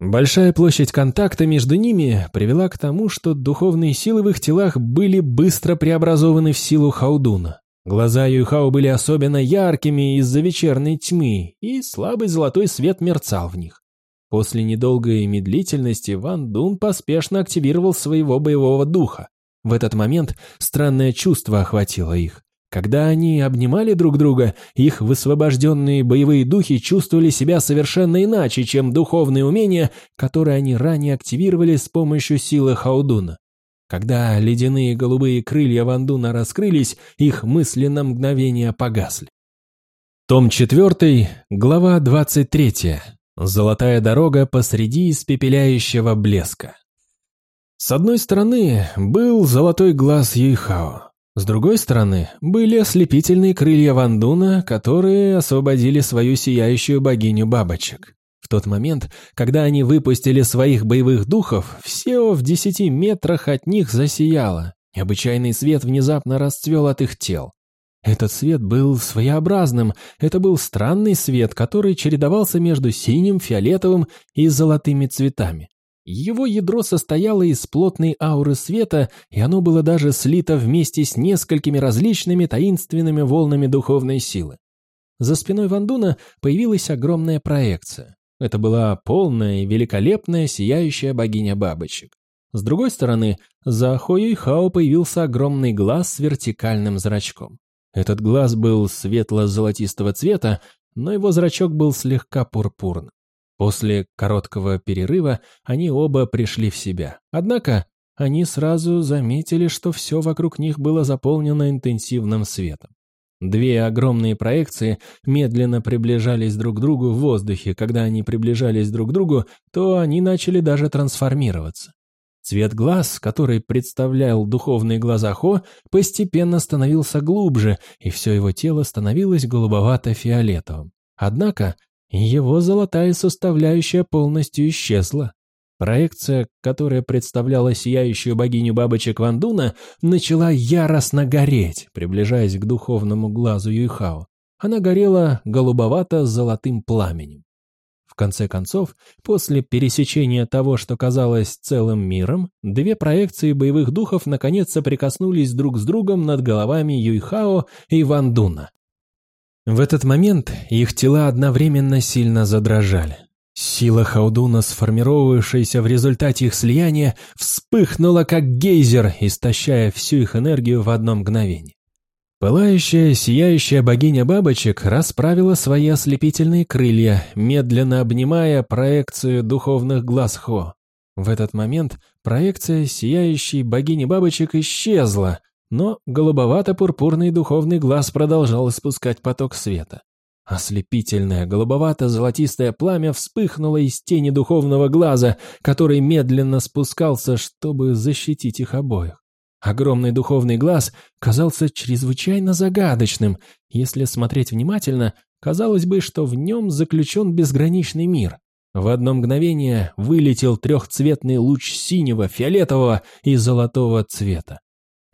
Большая площадь контакта между ними привела к тому, что духовные силы в их телах были быстро преобразованы в силу Хаудуна. Глаза Юйхао были особенно яркими из-за вечерней тьмы, и слабый золотой свет мерцал в них. После недолгой медлительности Ван Дун поспешно активировал своего боевого духа. В этот момент странное чувство охватило их. Когда они обнимали друг друга, их высвобожденные боевые духи чувствовали себя совершенно иначе, чем духовные умения, которые они ранее активировали с помощью силы Хаудуна. Когда ледяные голубые крылья Вандуна раскрылись, их мысли на мгновение погасли. Том 4, глава 23. Золотая дорога посреди испепеляющего блеска. С одной стороны был золотой глаз Юйхао. С другой стороны были ослепительные крылья Вандуна, которые освободили свою сияющую богиню бабочек. В тот момент, когда они выпустили своих боевых духов, все в десяти метрах от них засияло. Необычайный свет внезапно расцвел от их тел. Этот свет был своеобразным, это был странный свет, который чередовался между синим, фиолетовым и золотыми цветами. Его ядро состояло из плотной ауры света, и оно было даже слито вместе с несколькими различными таинственными волнами духовной силы. За спиной Вандуна появилась огромная проекция. Это была полная и великолепная сияющая богиня бабочек. С другой стороны, за Хоюй Хао появился огромный глаз с вертикальным зрачком. Этот глаз был светло-золотистого цвета, но его зрачок был слегка пурпурным. После короткого перерыва они оба пришли в себя. Однако они сразу заметили, что все вокруг них было заполнено интенсивным светом. Две огромные проекции медленно приближались друг к другу в воздухе. Когда они приближались друг к другу, то они начали даже трансформироваться. Цвет глаз, который представлял духовные глаза Хо, постепенно становился глубже, и все его тело становилось голубовато-фиолетовым. Однако его золотая составляющая полностью исчезла. Проекция, которая представляла сияющую богиню бабочек Вандуна, начала яростно гореть, приближаясь к духовному глазу Юйхао. Она горела голубовато-золотым пламенем. В конце концов, после пересечения того, что казалось целым миром, две проекции боевых духов наконец соприкоснулись друг с другом над головами Юйхао и Вандуна. В этот момент их тела одновременно сильно задрожали. Сила Хаудуна, сформировавшаяся в результате их слияния, вспыхнула как гейзер, истощая всю их энергию в одно мгновение. Пылающая, сияющая богиня бабочек расправила свои ослепительные крылья, медленно обнимая проекцию духовных глаз Хо. В этот момент проекция сияющей богини бабочек исчезла, но голубовато-пурпурный духовный глаз продолжал испускать поток света. Ослепительное голубовато-золотистое пламя вспыхнуло из тени духовного глаза, который медленно спускался, чтобы защитить их обоих. Огромный духовный глаз казался чрезвычайно загадочным. Если смотреть внимательно, казалось бы, что в нем заключен безграничный мир. В одно мгновение вылетел трехцветный луч синего, фиолетового и золотого цвета.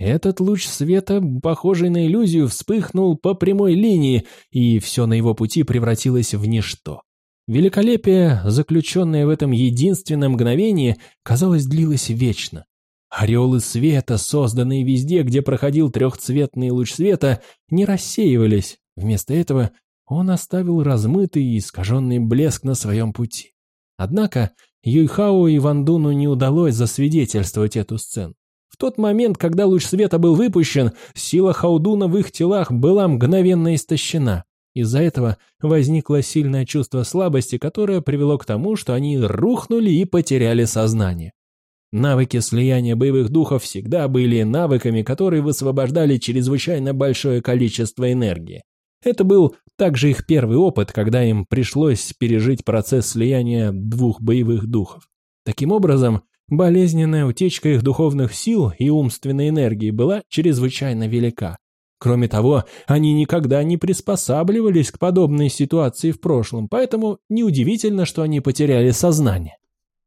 Этот луч света, похожий на иллюзию, вспыхнул по прямой линии, и все на его пути превратилось в ничто. Великолепие, заключенное в этом единственном мгновении, казалось, длилось вечно. Ореолы света, созданные везде, где проходил трехцветный луч света, не рассеивались. Вместо этого он оставил размытый и искаженный блеск на своем пути. Однако Юйхао и Вандуну не удалось засвидетельствовать эту сцену. Тот момент, когда луч света был выпущен, сила Хаудуна в их телах была мгновенно истощена. Из-за этого возникло сильное чувство слабости, которое привело к тому, что они рухнули и потеряли сознание. Навыки слияния боевых духов всегда были навыками, которые высвобождали чрезвычайно большое количество энергии. Это был также их первый опыт, когда им пришлось пережить процесс слияния двух боевых духов. Таким образом, болезненная утечка их духовных сил и умственной энергии была чрезвычайно велика. Кроме того, они никогда не приспосабливались к подобной ситуации в прошлом, поэтому неудивительно, что они потеряли сознание.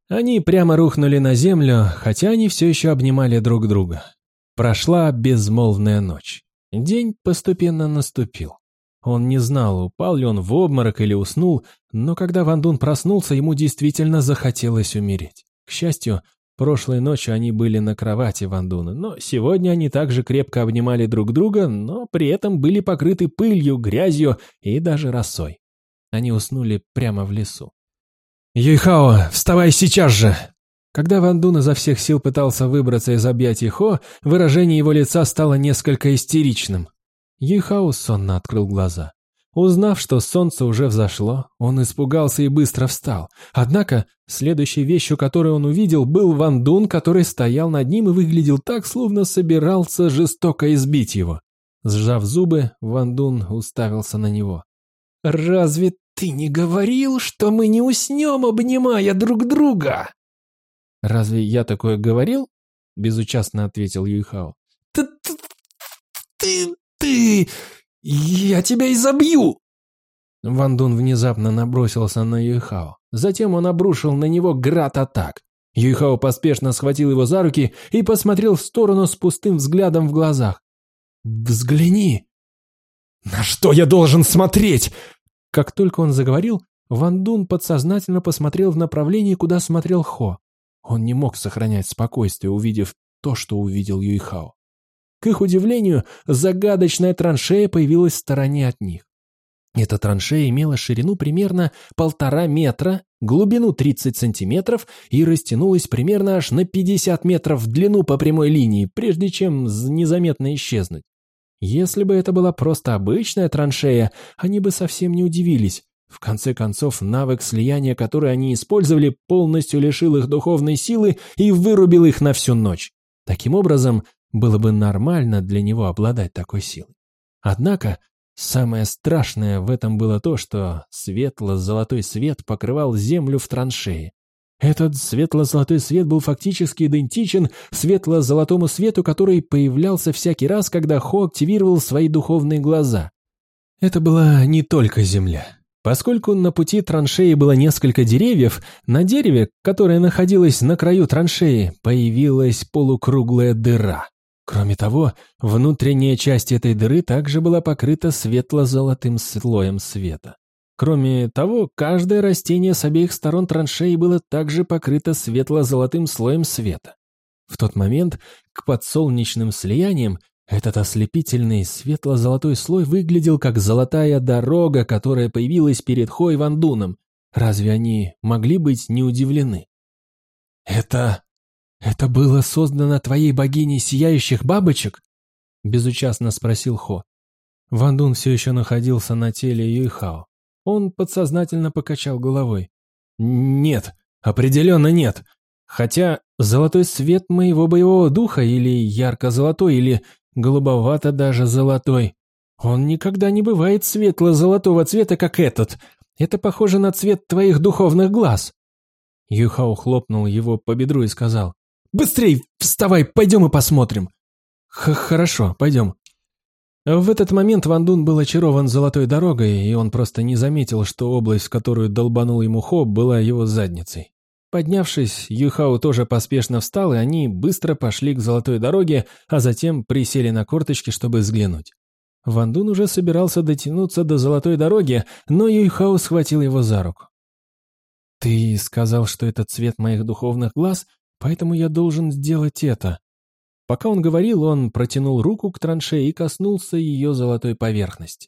Они прямо рухнули на землю, хотя они все еще обнимали друг друга. Прошла безмолвная ночь. День постепенно наступил. Он не знал, упал ли он в обморок или уснул, но когда Ван Дун проснулся, ему действительно захотелось умереть. К счастью, прошлой ночью они были на кровати Ван Дуна, но сегодня они также крепко обнимали друг друга, но при этом были покрыты пылью, грязью и даже росой. Они уснули прямо в лесу. «Юйхао, вставай сейчас же!» Когда Ван Дун изо всех сил пытался выбраться из объятий Хо, выражение его лица стало несколько истеричным. Юйхао сонно открыл глаза. Узнав, что солнце уже взошло, он испугался и быстро встал. Однако, следующей вещью, которую он увидел, был Ван Дун, который стоял над ним и выглядел так, словно собирался жестоко избить его. Сжав зубы, Ван Дун уставился на него. «Разве ты не говорил, что мы не уснем, обнимая друг друга?» «Разве я такое говорил?» — безучастно ответил Юйхао. «Ты... ты... ты... я тебя изобью!» Ван Дун внезапно набросился на Юйхао. Затем он обрушил на него град атак. Юйхао поспешно схватил его за руки и посмотрел в сторону с пустым взглядом в глазах. «Взгляни!» «На что я должен смотреть?» Как только он заговорил, Ван Дун подсознательно посмотрел в направлении, куда смотрел Хо. Он не мог сохранять спокойствие, увидев то, что увидел Юйхао. К их удивлению, загадочная траншея появилась в стороне от них. Эта траншея имела ширину примерно полтора метра, глубину 30 сантиметров и растянулась примерно аж на 50 метров в длину по прямой линии, прежде чем незаметно исчезнуть. Если бы это была просто обычная траншея, они бы совсем не удивились. В конце концов, навык слияния, который они использовали, полностью лишил их духовной силы и вырубил их на всю ночь. Таким образом, было бы нормально для него обладать такой силой. Однако, самое страшное в этом было то, что светло-золотой свет покрывал землю в траншее. Этот светло-золотой свет был фактически идентичен светло-золотому свету, который появлялся всякий раз, когда Хо активировал свои духовные глаза. Это была не только земля. Поскольку на пути траншеи было несколько деревьев, на дереве, которое находилось на краю траншеи, появилась полукруглая дыра. Кроме того, внутренняя часть этой дыры также была покрыта светло-золотым слоем света. Кроме того, каждое растение с обеих сторон траншеи было также покрыто светло-золотым слоем света. В тот момент к подсолнечным слияниям этот ослепительный светло-золотой слой выглядел как золотая дорога, которая появилась перед Хой Вандуном. Разве они могли быть не удивлены? «Это... это было создано твоей богиней сияющих бабочек?» — безучастно спросил Хо. Вандун все еще находился на теле Юйхао. Он подсознательно покачал головой. «Нет, определенно нет. Хотя золотой свет моего боевого духа или ярко-золотой, или голубовато даже золотой. Он никогда не бывает светло-золотого цвета, как этот. Это похоже на цвет твоих духовных глаз». Юхао хлопнул его по бедру и сказал. «Быстрей, вставай, пойдем и посмотрим». Х «Хорошо, пойдем». В этот момент Ван Дун был очарован золотой дорогой, и он просто не заметил, что область, в которую долбанул ему Хо, была его задницей. Поднявшись, Юхао тоже поспешно встал, и они быстро пошли к золотой дороге, а затем присели на корточки, чтобы взглянуть. Ван Дун уже собирался дотянуться до золотой дороги, но Юйхао схватил его за руку. «Ты сказал, что это цвет моих духовных глаз, поэтому я должен сделать это», Пока он говорил, он протянул руку к транше и коснулся ее золотой поверхности.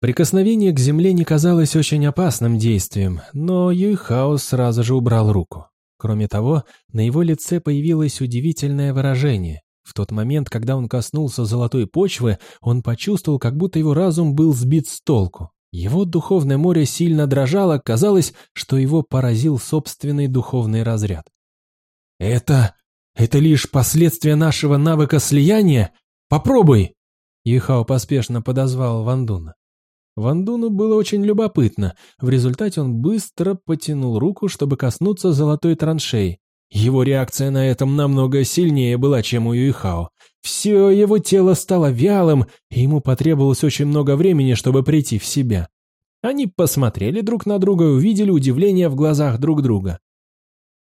Прикосновение к земле не казалось очень опасным действием, но Юйхао сразу же убрал руку. Кроме того, на его лице появилось удивительное выражение. В тот момент, когда он коснулся золотой почвы, он почувствовал, как будто его разум был сбит с толку. Его духовное море сильно дрожало, казалось, что его поразил собственный духовный разряд. «Это это лишь последствия нашего навыка слияния? Попробуй!» Ихао поспешно подозвал Вандуна. Вандуну было очень любопытно. В результате он быстро потянул руку, чтобы коснуться золотой траншеи. Его реакция на этом намного сильнее была, чем у Юйхао. Все его тело стало вялым, и ему потребовалось очень много времени, чтобы прийти в себя. Они посмотрели друг на друга и увидели удивление в глазах друг друга.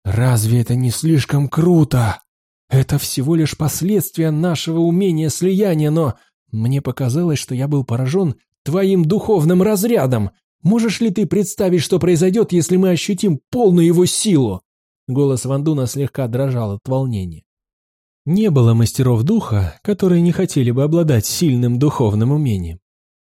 Разве это не слишком круто? Это всего лишь последствия нашего умения слияния, но мне показалось, что я был поражен твоим духовным разрядом. Можешь ли ты представить, что произойдет, если мы ощутим полную его силу?» Голос Вандуна слегка дрожал от волнения. Не было мастеров духа, которые не хотели бы обладать сильным духовным умением.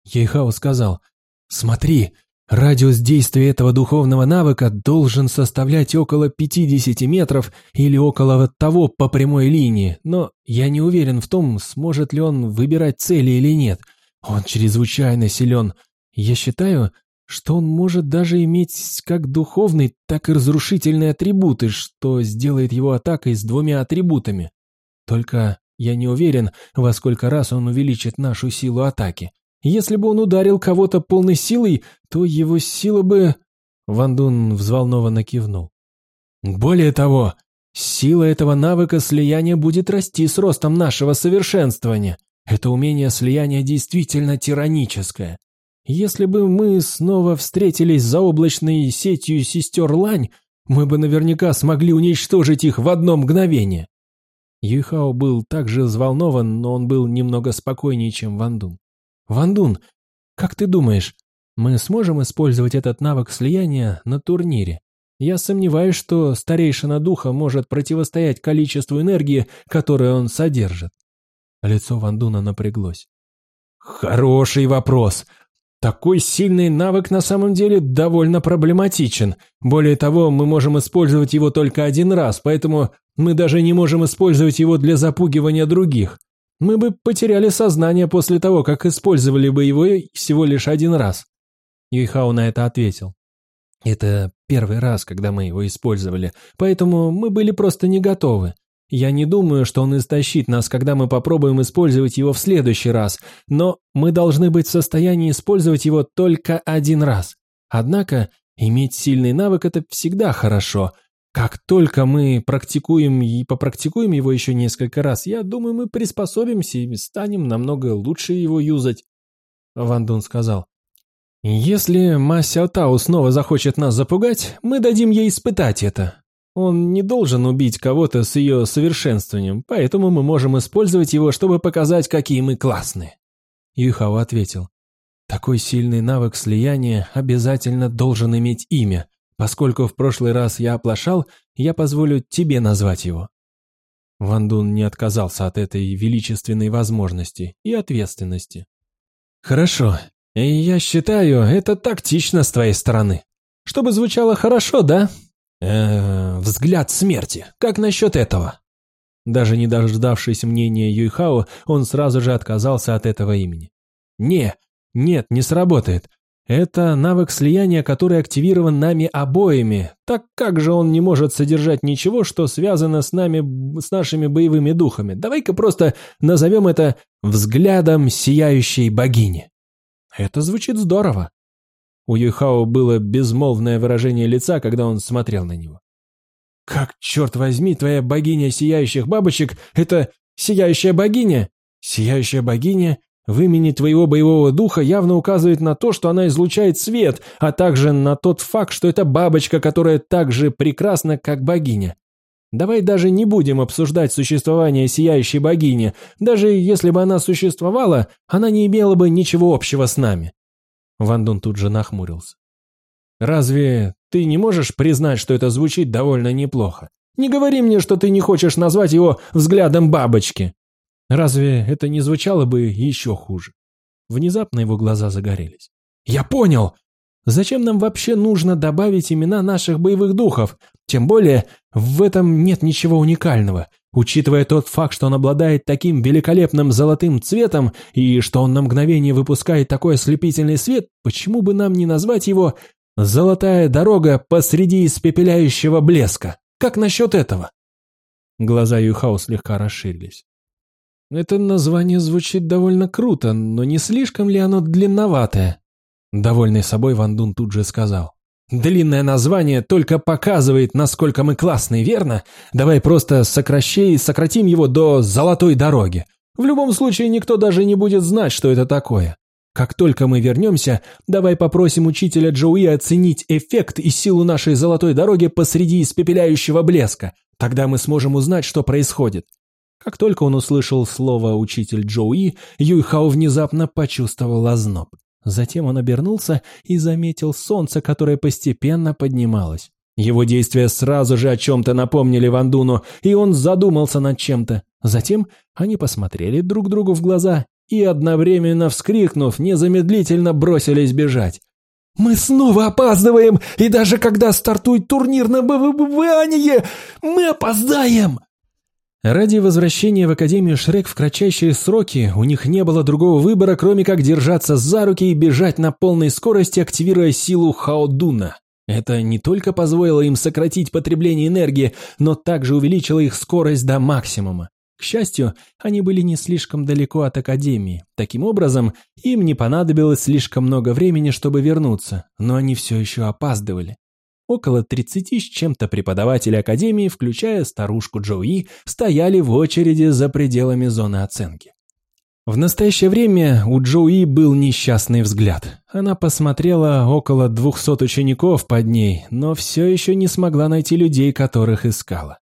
Ейхао сказал, «Смотри, Радиус действия этого духовного навыка должен составлять около 50 метров или около того по прямой линии, но я не уверен в том, сможет ли он выбирать цели или нет. Он чрезвычайно силен. Я считаю, что он может даже иметь как духовный, так и разрушительные атрибуты, что сделает его атакой с двумя атрибутами. Только я не уверен, во сколько раз он увеличит нашу силу атаки. Если бы он ударил кого-то полной силой, то его сила бы...» Ван Дун взволнованно кивнул. «Более того, сила этого навыка слияния будет расти с ростом нашего совершенствования. Это умение слияния действительно тираническое. Если бы мы снова встретились за облачной сетью сестер Лань, мы бы наверняка смогли уничтожить их в одно мгновение». Юйхао был также взволнован, но он был немного спокойнее, чем Ван Дун. «Вандун, как ты думаешь, мы сможем использовать этот навык слияния на турнире? Я сомневаюсь, что старейшина духа может противостоять количеству энергии, которую он содержит». Лицо Вандуна напряглось. «Хороший вопрос. Такой сильный навык на самом деле довольно проблематичен. Более того, мы можем использовать его только один раз, поэтому мы даже не можем использовать его для запугивания других. Мы бы потеряли сознание после того, как использовали бы его всего лишь один раз. Юйхао на это ответил. Это первый раз, когда мы его использовали, поэтому мы были просто не готовы. Я не думаю, что он истощит нас, когда мы попробуем использовать его в следующий раз, но мы должны быть в состоянии использовать его только один раз. Однако, иметь сильный навык – это всегда хорошо, как только мы практикуем и попрактикуем его еще несколько раз, я думаю, мы приспособимся и станем намного лучше его юзать. Ван Дун сказал. Если Ма Сяо Тау снова захочет нас запугать, мы дадим ей испытать это. Он не должен убить кого-то с ее совершенствованием, поэтому мы можем использовать его, чтобы показать, какие мы классные. Юхао ответил. Такой сильный навык слияния обязательно должен иметь имя, Поскольку в прошлый раз я оплошал, я позволю тебе назвать его». Ван Дун не отказался от этой величественной возможности и ответственности. «Хорошо. Я считаю, это тактично с твоей стороны. Чтобы звучало хорошо, да? Э -э, взгляд смерти. Как насчет этого?» Даже не дождавшись мнения Юйхао, он сразу же отказался от этого имени. «Не, нет, не сработает. Это навык слияния, который активирован нами обоими. Так как же он не может содержать ничего, что связано с нами, с нашими боевыми духами? Давай-ка просто назовем это «взглядом сияющей богини». Это звучит здорово. У Юйхао было безмолвное выражение лица, когда он смотрел на него. «Как, черт возьми, твоя богиня сияющих бабочек — это сияющая богиня? Сияющая богиня в имени твоего боевого духа явно указывает на то, что она излучает свет, а также на тот факт, что это бабочка, которая так же прекрасна, как богиня. Давай даже не будем обсуждать существование сияющей богини. Даже если бы она существовала, она не имела бы ничего общего с нами. Ван Дун тут же нахмурился. Разве ты не можешь признать, что это звучит довольно неплохо? Не говори мне, что ты не хочешь назвать его взглядом бабочки. Разве это не звучало бы еще хуже? Внезапно его глаза загорелись. «Я понял! Зачем нам вообще нужно добавить имена наших боевых духов? Тем более, в этом нет ничего уникального. Учитывая тот факт, что он обладает таким великолепным золотым цветом и что он на мгновение выпускает такой ослепительный свет, почему бы нам не назвать его «Золотая дорога посреди испепеляющего блеска»? Как насчет этого?» Глаза Юхау слегка расширились. Это название звучит довольно круто, но не слишком ли оно длинноватое? Довольный собой Ван Дун тут же сказал. Длинное название только показывает, насколько мы классные, верно? Давай просто сокращей, сократим его до «золотой дороги». В любом случае никто даже не будет знать, что это такое. Как только мы вернемся, давай попросим учителя Джоуи оценить эффект и силу нашей золотой дороги посреди испепеляющего блеска. Тогда мы сможем узнать, что происходит. Как только он услышал слово «учитель Джоуи», Юйхао внезапно почувствовал озноб. Затем он обернулся и заметил солнце, которое постепенно поднималось. Его действия сразу же о чем-то напомнили Вандуну, и он задумался над чем-то. Затем они посмотрели друг другу в глаза и, одновременно вскрикнув, незамедлительно бросились бежать. Мы снова опаздываем, и даже когда стартует турнир на выбывание, мы опоздаем!» Ради возвращения в Академию Шрек в кратчайшие сроки у них не было другого выбора, кроме как держаться за руки и бежать на полной скорости, активируя силу Хаодуна. Это не только позволило им сократить потребление энергии, но также увеличило их скорость до максимума. К счастью, они были не слишком далеко от Академии. Таким образом, им не понадобилось слишком много времени, чтобы вернуться, но они все еще опаздывали. Около 30 с чем-то преподавателей Академии, включая старушку Джоуи, стояли в очереди за пределами зоны оценки. В настоящее время у Джоуи был несчастный взгляд. Она посмотрела около 200 учеников под ней, но все еще не смогла найти людей, которых искала.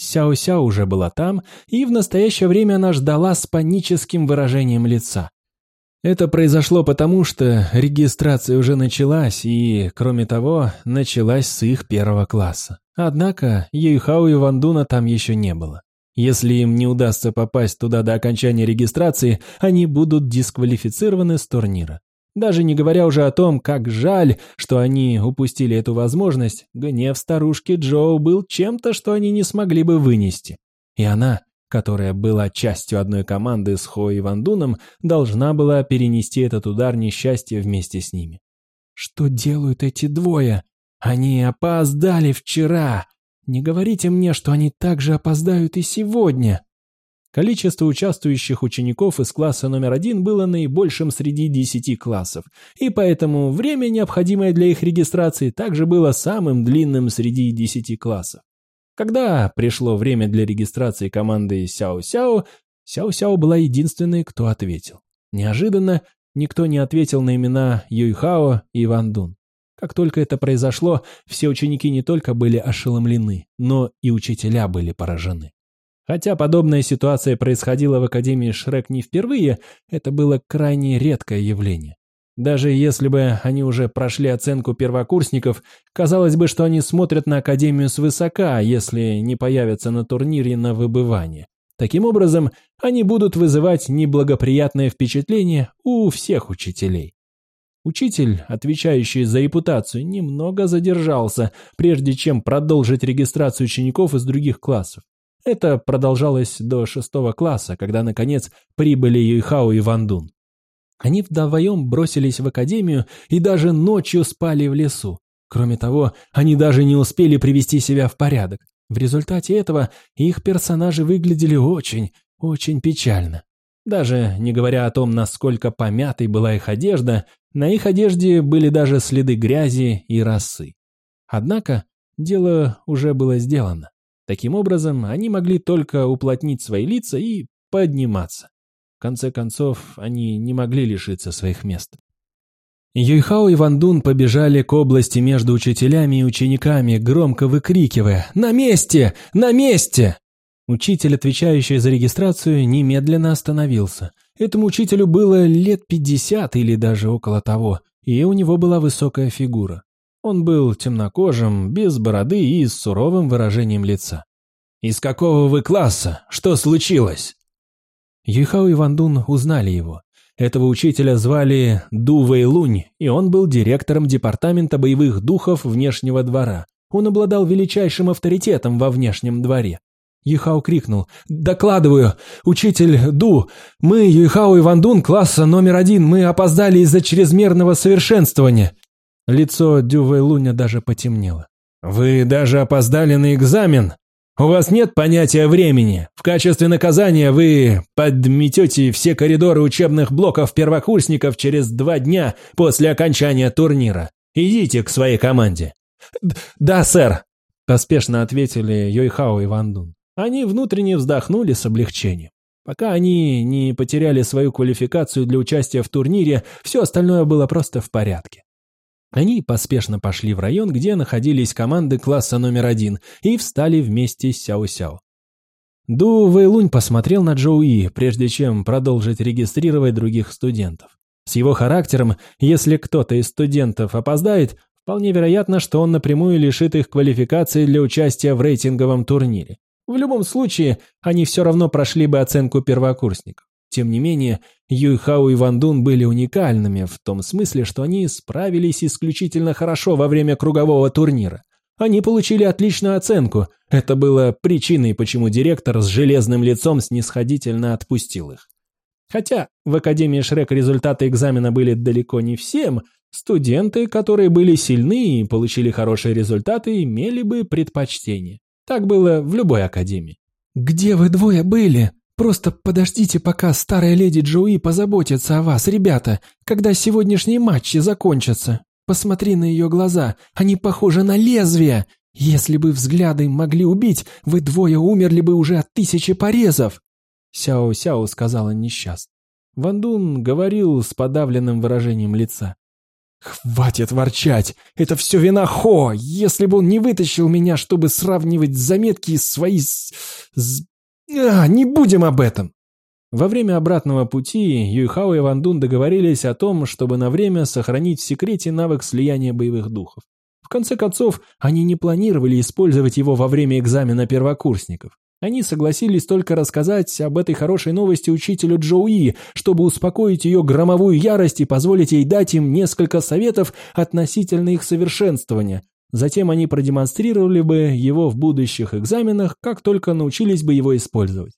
Сяо-Сяо уже была там, и в настоящее время она ждала с паническим выражением лица. Это произошло потому, что регистрация уже началась, и, кроме того, началась с их первого класса. Однако Юйхао и Вандуна там еще не было. Если им не удастся попасть туда до окончания регистрации, они будут дисквалифицированы с турнира. Даже не говоря уже о том, как жаль, что они упустили эту возможность, гнев старушки Джоу был чем-то, что они не смогли бы вынести. И она, которая была частью одной команды с Хо и Вандуном, должна была перенести этот удар несчастья вместе с ними. Что делают эти двое? Они опоздали вчера. Не говорите мне, что они также опоздают и сегодня. Количество участвующих учеников из класса номер один было наибольшим среди десяти классов, и поэтому время, необходимое для их регистрации, также было самым длинным среди десяти классов. Когда пришло время для регистрации команды Сяо-Сяо, Сяо-Сяо была единственной, кто ответил. Неожиданно никто не ответил на имена Юйхао и Ван Дун. Как только это произошло, все ученики не только были ошеломлены, но и учителя были поражены. Хотя подобная ситуация происходила в Академии Шрек не впервые, это было крайне редкое явление. Даже если бы они уже прошли оценку первокурсников, казалось бы, что они смотрят на Академию свысока, если не появятся на турнире на выбывание. Таким образом, они будут вызывать неблагоприятное впечатление у всех учителей. Учитель, отвечающий за репутацию, немного задержался, прежде чем продолжить регистрацию учеников из других классов. Это продолжалось до шестого класса, когда, наконец, прибыли Юйхао и Вандун. Они вдвоем бросились в академию и даже ночью спали в лесу. Кроме того, они даже не успели привести себя в порядок. В результате этого их персонажи выглядели очень, очень печально. Даже не говоря о том, насколько помятой была их одежда, на их одежде были даже следы грязи и росы. Однако дело уже было сделано. Таким образом, они могли только уплотнить свои лица и подниматься. В конце концов, они не могли лишиться своих мест. Юйхао и Вандун побежали к области между учителями и учениками, громко выкрикивая «На месте! На месте!». Учитель, отвечающий за регистрацию, немедленно остановился. Этому учителю было лет пятьдесят или даже около того, и у него была высокая фигура. Он был темнокожим, без бороды и с суровым выражением лица. «Из какого вы класса? Что случилось?» Юйхао и Ван Дун узнали его. Этого учителя звали Ду Вэйлунь, и он был директором департамента боевых духов внешнего двора. Он обладал величайшим авторитетом во внешнем дворе. Юйхао крикнул «Докладываю! Учитель Ду! Мы, Юйхао и Ван Дун, класса номер один, мы опоздали из-за чрезмерного совершенствования!» Лицо Дювей Луня даже потемнело. «Вы даже опоздали на экзамен? У вас нет понятия времени. В качестве наказания вы подметете все коридоры учебных блоков первокурсников через два дня после окончания турнира. Идите к своей команде». «Да, сэр», – поспешно ответили Йойхао и Вандун. Они внутренне вздохнули с облегчением. Пока они не потеряли свою квалификацию для участия в турнире, все остальное было просто в порядке. Они поспешно пошли в район, где находились команды класса номер один, и встали вместе с Сяо-Сяо. Ду Вэйлунь посмотрел на Джоуи, прежде чем продолжить регистрировать других студентов. С его характером, если кто-то из студентов опоздает, вполне вероятно, что он напрямую лишит их квалификации для участия в рейтинговом турнире. В любом случае, они все равно прошли бы оценку первокурсников. Тем не менее, Юйхао и Ван Дун были уникальными в том смысле, что они справились исключительно хорошо во время кругового турнира. Они получили отличную оценку. Это было причиной, почему директор с железным лицом снисходительно отпустил их. Хотя в Академии Шрек результаты экзамена были далеко не всем, студенты, которые были сильны и получили хорошие результаты, имели бы предпочтение. Так было в любой академии. «Где вы двое были? Просто подождите, пока старая леди Джоуи позаботится о вас, ребята, когда сегодняшние матчи закончатся. Посмотри на ее глаза, они похожи на лезвия. Если бы взгляды могли убить, вы двое умерли бы уже от тысячи порезов. Сяо-Сяо сказала несчастно. Ван Дун говорил с подавленным выражением лица. «Хватит ворчать! Это все вина Хо! Если бы он не вытащил меня, чтобы сравнивать заметки свои с... с... А, не будем об этом!» Во время обратного пути Юйхао и Ван Дун договорились о том, чтобы на время сохранить в секрете навык слияния боевых духов. В конце концов, они не планировали использовать его во время экзамена первокурсников. Они согласились только рассказать об этой хорошей новости учителю Джоуи, чтобы успокоить ее громовую ярость и позволить ей дать им несколько советов относительно их совершенствования. Затем они продемонстрировали бы его в будущих экзаменах, как только научились бы его использовать.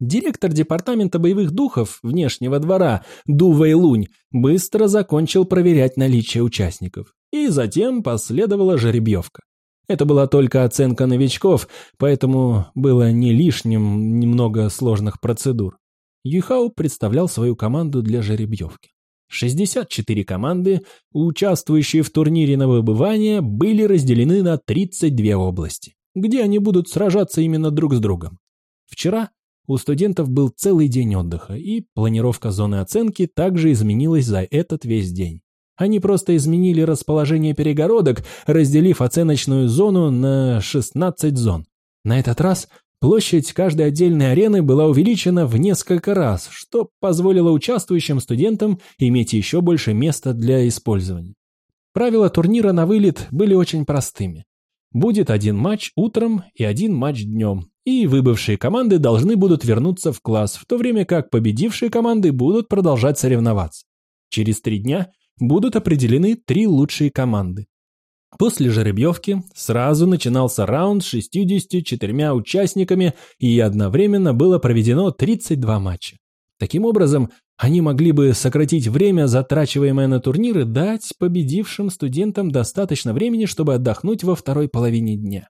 Директор департамента боевых духов внешнего двора Ду Вэйлунь быстро закончил проверять наличие участников. И затем последовала жеребьевка. Это была только оценка новичков, поэтому было не лишним немного сложных процедур. Юхау представлял свою команду для жеребьевки. 64 команды, участвующие в турнире на выбывание, были разделены на 32 области, где они будут сражаться именно друг с другом. Вчера у студентов был целый день отдыха, и планировка зоны оценки также изменилась за этот весь день. Они просто изменили расположение перегородок, разделив оценочную зону на 16 зон. На этот раз площадь каждой отдельной арены была увеличена в несколько раз, что позволило участвующим студентам иметь еще больше места для использования. Правила турнира на вылет были очень простыми. Будет один матч утром и один матч днем, и выбывшие команды должны будут вернуться в класс, в то время как победившие команды будут продолжать соревноваться. Через три дня будут определены три лучшие команды. После жеребьевки сразу начинался раунд с 64 участниками и одновременно было проведено 32 матча. Таким образом, они могли бы сократить время, затрачиваемое на турниры, дать победившим студентам достаточно времени, чтобы отдохнуть во второй половине дня.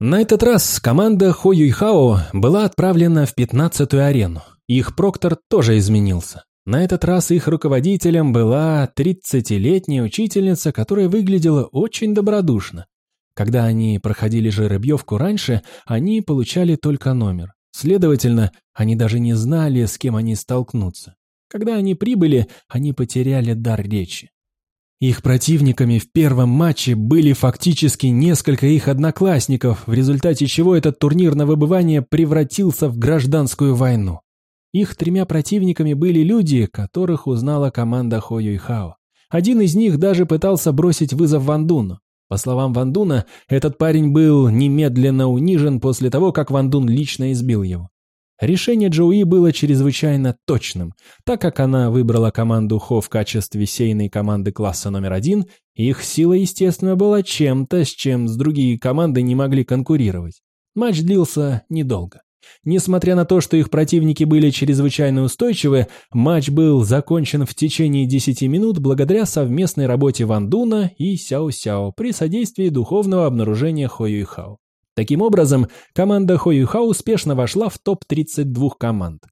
На этот раз команда Хо Юйхао была отправлена в 15-ю арену. Их проктор тоже изменился. На этот раз их руководителем была 30-летняя учительница, которая выглядела очень добродушно. Когда они проходили жеребьевку раньше, они получали только номер. Следовательно, они даже не знали, с кем они столкнутся. Когда они прибыли, они потеряли дар речи. Их противниками в первом матче были фактически несколько их одноклассников, в результате чего этот турнир на выбывание превратился в гражданскую войну. Их тремя противниками были люди, которых узнала команда Хо Юйхао. Один из них даже пытался бросить вызов Вандуну. По словам Вандуна, этот парень был немедленно унижен после того, как Вандун лично избил его. Решение Джоуи было чрезвычайно точным. Так как она выбрала команду Хо в качестве сейной команды класса номер один, их сила, естественно, была чем-то, с чем с другие команды не могли конкурировать. Матч длился недолго. Несмотря на то, что их противники были чрезвычайно устойчивы, матч был закончен в течение 10 минут благодаря совместной работе Ван Дуна и Сяо Сяо при содействии духовного обнаружения Хо Юйхао. Таким образом, команда Хо Юйхао успешно вошла в топ-32 команд.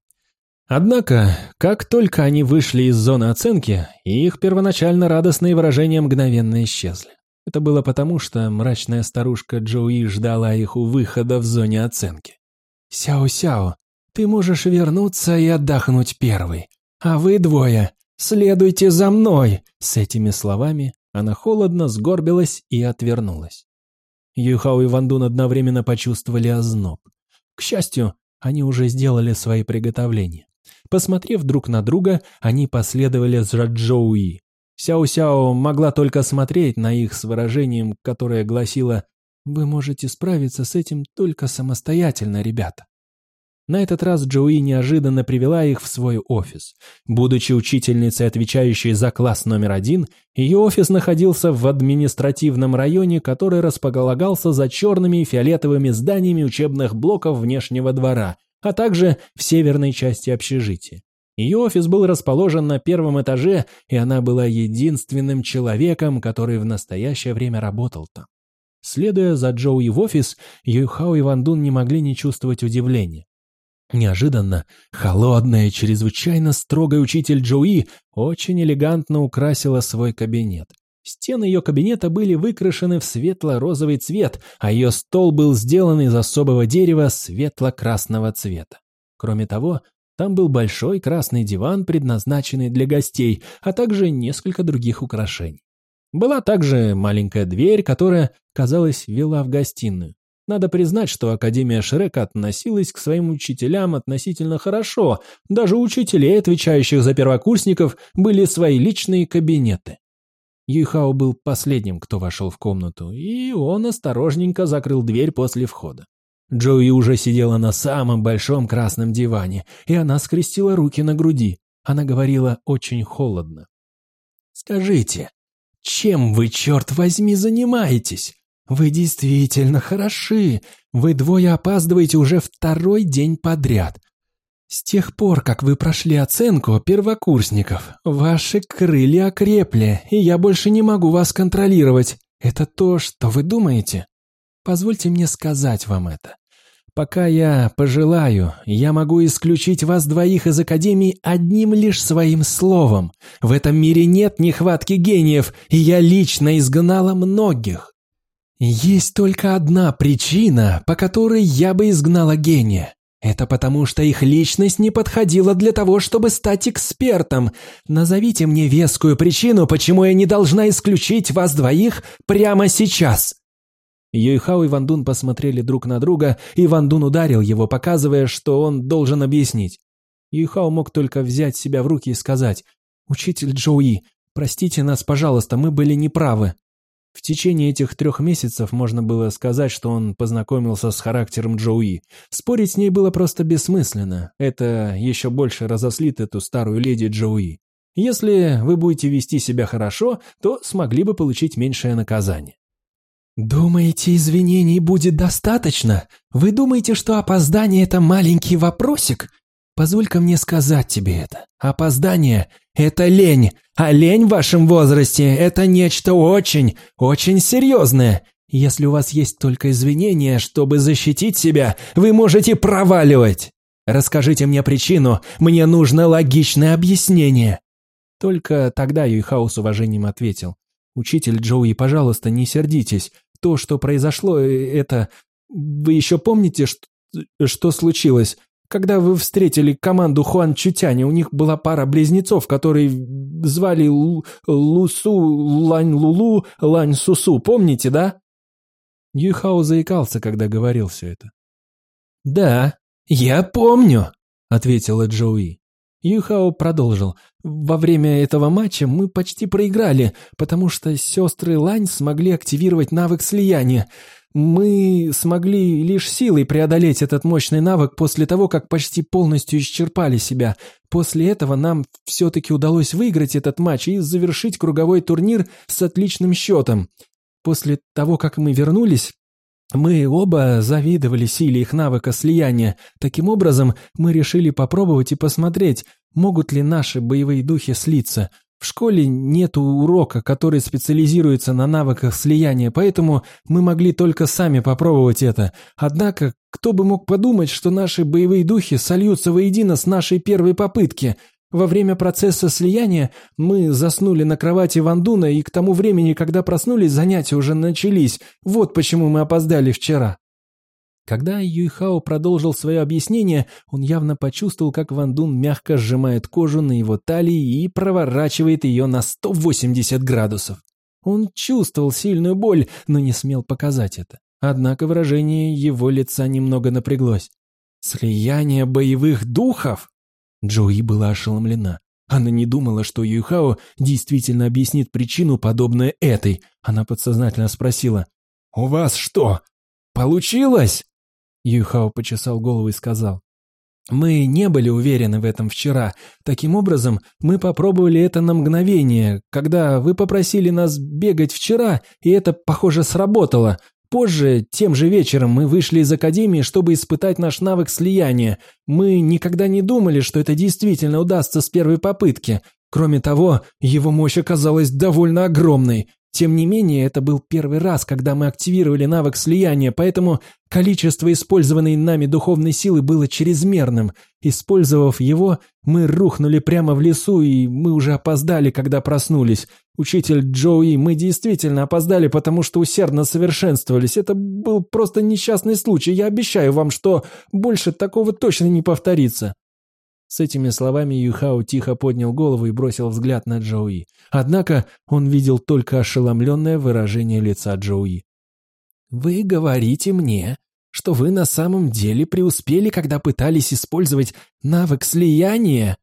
Однако, как только они вышли из зоны оценки, их первоначально радостные выражения мгновенно исчезли. Это было потому, что мрачная старушка Джоуи ждала их у выхода в зоне оценки. «Сяо-сяо, ты можешь вернуться и отдохнуть первый, а вы двое следуйте за мной!» С этими словами она холодно сгорбилась и отвернулась. Юхао и Вандун одновременно почувствовали озноб. К счастью, они уже сделали свои приготовления. Посмотрев друг на друга, они последовали за Джоуи. Сяо-Сяо могла только смотреть на их с выражением, которое гласило вы можете справиться с этим только самостоятельно, ребята. На этот раз Джоуи неожиданно привела их в свой офис. Будучи учительницей, отвечающей за класс номер один, ее офис находился в административном районе, который располагался за черными и фиолетовыми зданиями учебных блоков внешнего двора, а также в северной части общежития. Ее офис был расположен на первом этаже, и она была единственным человеком, который в настоящее время работал там. Следуя за Джоуи в офис, Юйхао и Ван Дун не могли не чувствовать удивления. Неожиданно холодная, чрезвычайно строгая учитель Джоуи очень элегантно украсила свой кабинет. Стены ее кабинета были выкрашены в светло-розовый цвет, а ее стол был сделан из особого дерева светло-красного цвета. Кроме того, там был большой красный диван, предназначенный для гостей, а также несколько других украшений. Была также маленькая дверь, которая, казалось, вела в гостиную. Надо признать, что Академия Шрека относилась к своим учителям относительно хорошо. Даже у учителей, отвечающих за первокурсников, были свои личные кабинеты. Юйхао был последним, кто вошел в комнату, и он осторожненько закрыл дверь после входа. Джоуи уже сидела на самом большом красном диване, и она скрестила руки на груди. Она говорила очень холодно. «Скажите, чем вы, черт возьми, занимаетесь? Вы действительно хороши. Вы двое опаздываете уже второй день подряд. С тех пор, как вы прошли оценку первокурсников, ваши крылья окрепли, и я больше не могу вас контролировать. Это то, что вы думаете? Позвольте мне сказать вам это. Пока я пожелаю, я могу исключить вас двоих из Академии одним лишь своим словом. В этом мире нет нехватки гениев, и я лично изгнала многих. Есть только одна причина, по которой я бы изгнала гения. Это потому, что их личность не подходила для того, чтобы стать экспертом. Назовите мне вескую причину, почему я не должна исключить вас двоих прямо сейчас. Юйхао и Вандун посмотрели друг на друга, и Вандун ударил его, показывая, что он должен объяснить. Юйхао мог только взять себя в руки и сказать, «Учитель Джоуи, простите нас, пожалуйста, мы были неправы». В течение этих трех месяцев можно было сказать, что он познакомился с характером Джоуи. Спорить с ней было просто бессмысленно. Это еще больше разослит эту старую леди Джоуи. Если вы будете вести себя хорошо, то смогли бы получить меньшее наказание. «Думаете, извинений будет достаточно? Вы думаете, что опоздание – это маленький вопросик? Позволь-ка мне сказать тебе это. Опоздание – это лень, а лень в вашем возрасте – это нечто очень, очень серьезное. Если у вас есть только извинения, чтобы защитить себя, вы можете проваливать. Расскажите мне причину, мне нужно логичное объяснение». Только тогда Юйхао с уважением ответил. «Учитель Джоуи, пожалуйста, не сердитесь то, что произошло, это... Вы еще помните, что, что случилось? Когда вы встретили команду Хуан Чутяня, у них была пара близнецов, которые звали Лу, Лусу Лань Лулу Лань Сусу, помните, да? Юйхао заикался, когда говорил все это. «Да, я помню», — ответила Джоуи. Юхао продолжил. «Во время этого матча мы почти проиграли, потому что сестры Лань смогли активировать навык слияния. Мы смогли лишь силой преодолеть этот мощный навык после того, как почти полностью исчерпали себя. После этого нам все-таки удалось выиграть этот матч и завершить круговой турнир с отличным счетом. После того, как мы вернулись, мы оба завидовали силе их навыка слияния. Таким образом, мы решили попробовать и посмотреть, могут ли наши боевые духи слиться. В школе нет урока, который специализируется на навыках слияния, поэтому мы могли только сами попробовать это. Однако, кто бы мог подумать, что наши боевые духи сольются воедино с нашей первой попытки – во время процесса слияния мы заснули на кровати Вандуна, и к тому времени, когда проснулись, занятия уже начались. Вот почему мы опоздали вчера». Когда Юйхао продолжил свое объяснение, он явно почувствовал, как Вандун мягко сжимает кожу на его талии и проворачивает ее на 180 градусов. Он чувствовал сильную боль, но не смел показать это. Однако выражение его лица немного напряглось. «Слияние боевых духов?» Джои была ошеломлена. Она не думала, что Юйхао действительно объяснит причину, подобную этой. Она подсознательно спросила, «У вас что, получилось?» Юйхао почесал голову и сказал, Мы не были уверены в этом вчера. Таким образом, мы попробовали это на мгновение, когда вы попросили нас бегать вчера, и это, похоже, сработало. Позже, тем же вечером, мы вышли из академии, чтобы испытать наш навык слияния. Мы никогда не думали, что это действительно удастся с первой попытки. Кроме того, его мощь оказалась довольно огромной. Тем не менее, это был первый раз, когда мы активировали навык слияния, поэтому количество использованной нами духовной силы было чрезмерным. Использовав его, мы рухнули прямо в лесу, и мы уже опоздали, когда проснулись. Учитель Джоуи, мы действительно опоздали, потому что усердно совершенствовались. Это был просто несчастный случай. Я обещаю вам, что больше такого точно не повторится. С этими словами Юхао тихо поднял голову и бросил взгляд на Джоуи. Однако он видел только ошеломленное выражение лица Джоуи. «Вы говорите мне, что вы на самом деле преуспели, когда пытались использовать навык слияния?»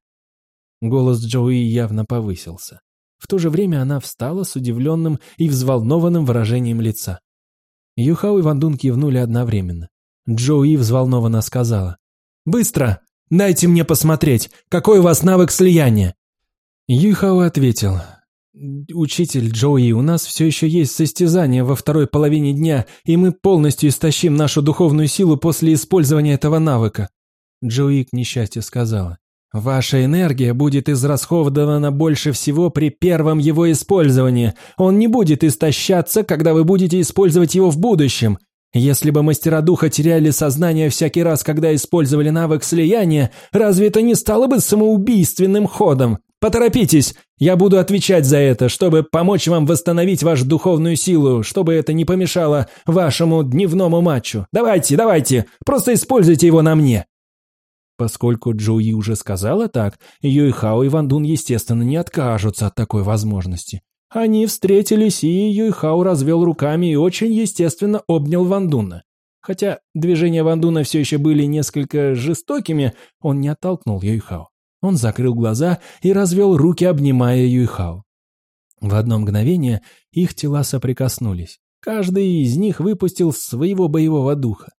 Голос Джоуи явно повысился. В то же время она встала с удивленным и взволнованным выражением лица. Юхао и Ван Дун кивнули одновременно. Джоуи взволнованно сказала. «Быстро! Дайте мне посмотреть, какой у вас навык слияния!» Юйхао ответил. «Учитель Джоуи, у нас все еще есть состязание во второй половине дня, и мы полностью истощим нашу духовную силу после использования этого навыка». Джоуи к несчастью сказала. «Ваша энергия будет израсходована больше всего при первом его использовании. Он не будет истощаться, когда вы будете использовать его в будущем. Если бы мастера духа теряли сознание всякий раз, когда использовали навык слияния, разве это не стало бы самоубийственным ходом? Поторопитесь, я буду отвечать за это, чтобы помочь вам восстановить вашу духовную силу, чтобы это не помешало вашему дневному матчу. Давайте, давайте, просто используйте его на мне. Поскольку Джоуи уже сказала так, Юйхао и Ван Дун, естественно, не откажутся от такой возможности. Они встретились, и Юйхао развел руками и очень естественно обнял Вандуна. Хотя движения Вандуна все еще были несколько жестокими, он не оттолкнул Юйхао. Он закрыл глаза и развел руки, обнимая Юйхао. В одно мгновение их тела соприкоснулись. Каждый из них выпустил своего боевого духа.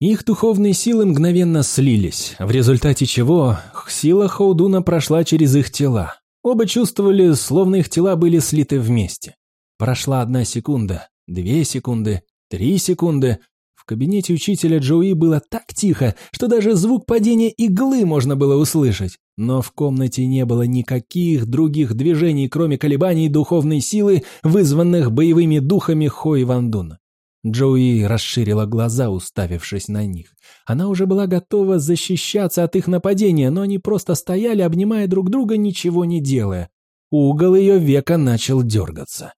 Их духовные силы мгновенно слились, в результате чего сила Хоудуна прошла через их тела. Оба чувствовали, словно их тела были слиты вместе. Прошла одна секунда, две секунды, три секунды. В кабинете учителя Джоуи было так тихо, что даже звук падения иглы можно было услышать. Но в комнате не было никаких других движений, кроме колебаний духовной силы, вызванных боевыми духами Хой Вандуна. Джоуи расширила глаза, уставившись на них. Она уже была готова защищаться от их нападения, но они просто стояли, обнимая друг друга, ничего не делая. Угол ее века начал дергаться.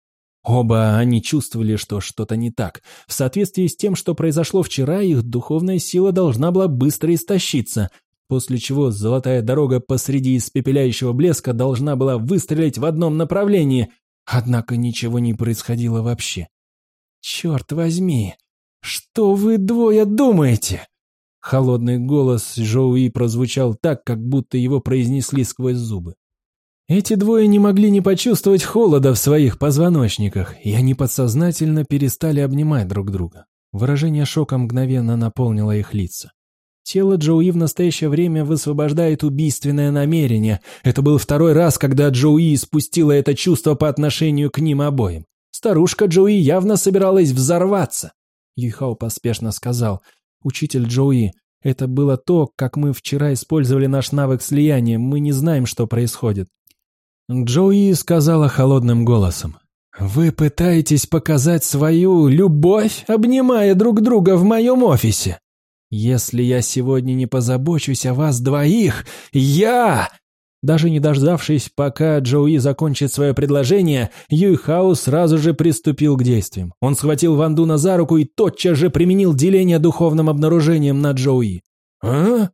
Оба они чувствовали, что что-то не так. В соответствии с тем, что произошло вчера, их духовная сила должна была быстро истощиться, после чего золотая дорога посреди испепеляющего блеска должна была выстрелить в одном направлении. Однако ничего не происходило вообще. «Черт возьми! Что вы двое думаете?» Холодный голос Жоуи прозвучал так, как будто его произнесли сквозь зубы. Эти двое не могли не почувствовать холода в своих позвоночниках, и они подсознательно перестали обнимать друг друга. Выражение шока мгновенно наполнило их лица. Тело Джоуи в настоящее время высвобождает убийственное намерение. Это был второй раз, когда Джоуи спустила это чувство по отношению к ним обоим. Старушка Джоуи явно собиралась взорваться. Юйхао поспешно сказал, «Учитель Джоуи, это было то, как мы вчера использовали наш навык слияния, мы не знаем, что происходит». Джоуи сказала холодным голосом, «Вы пытаетесь показать свою любовь, обнимая друг друга в моем офисе? Если я сегодня не позабочусь о вас двоих, я даже не дождавшись, пока Джоуи закончит свое предложение, Юйхао сразу же приступил к действиям. Он схватил Вандуна за руку и тотчас же применил деление духовным обнаружением на Джоуи. «А?»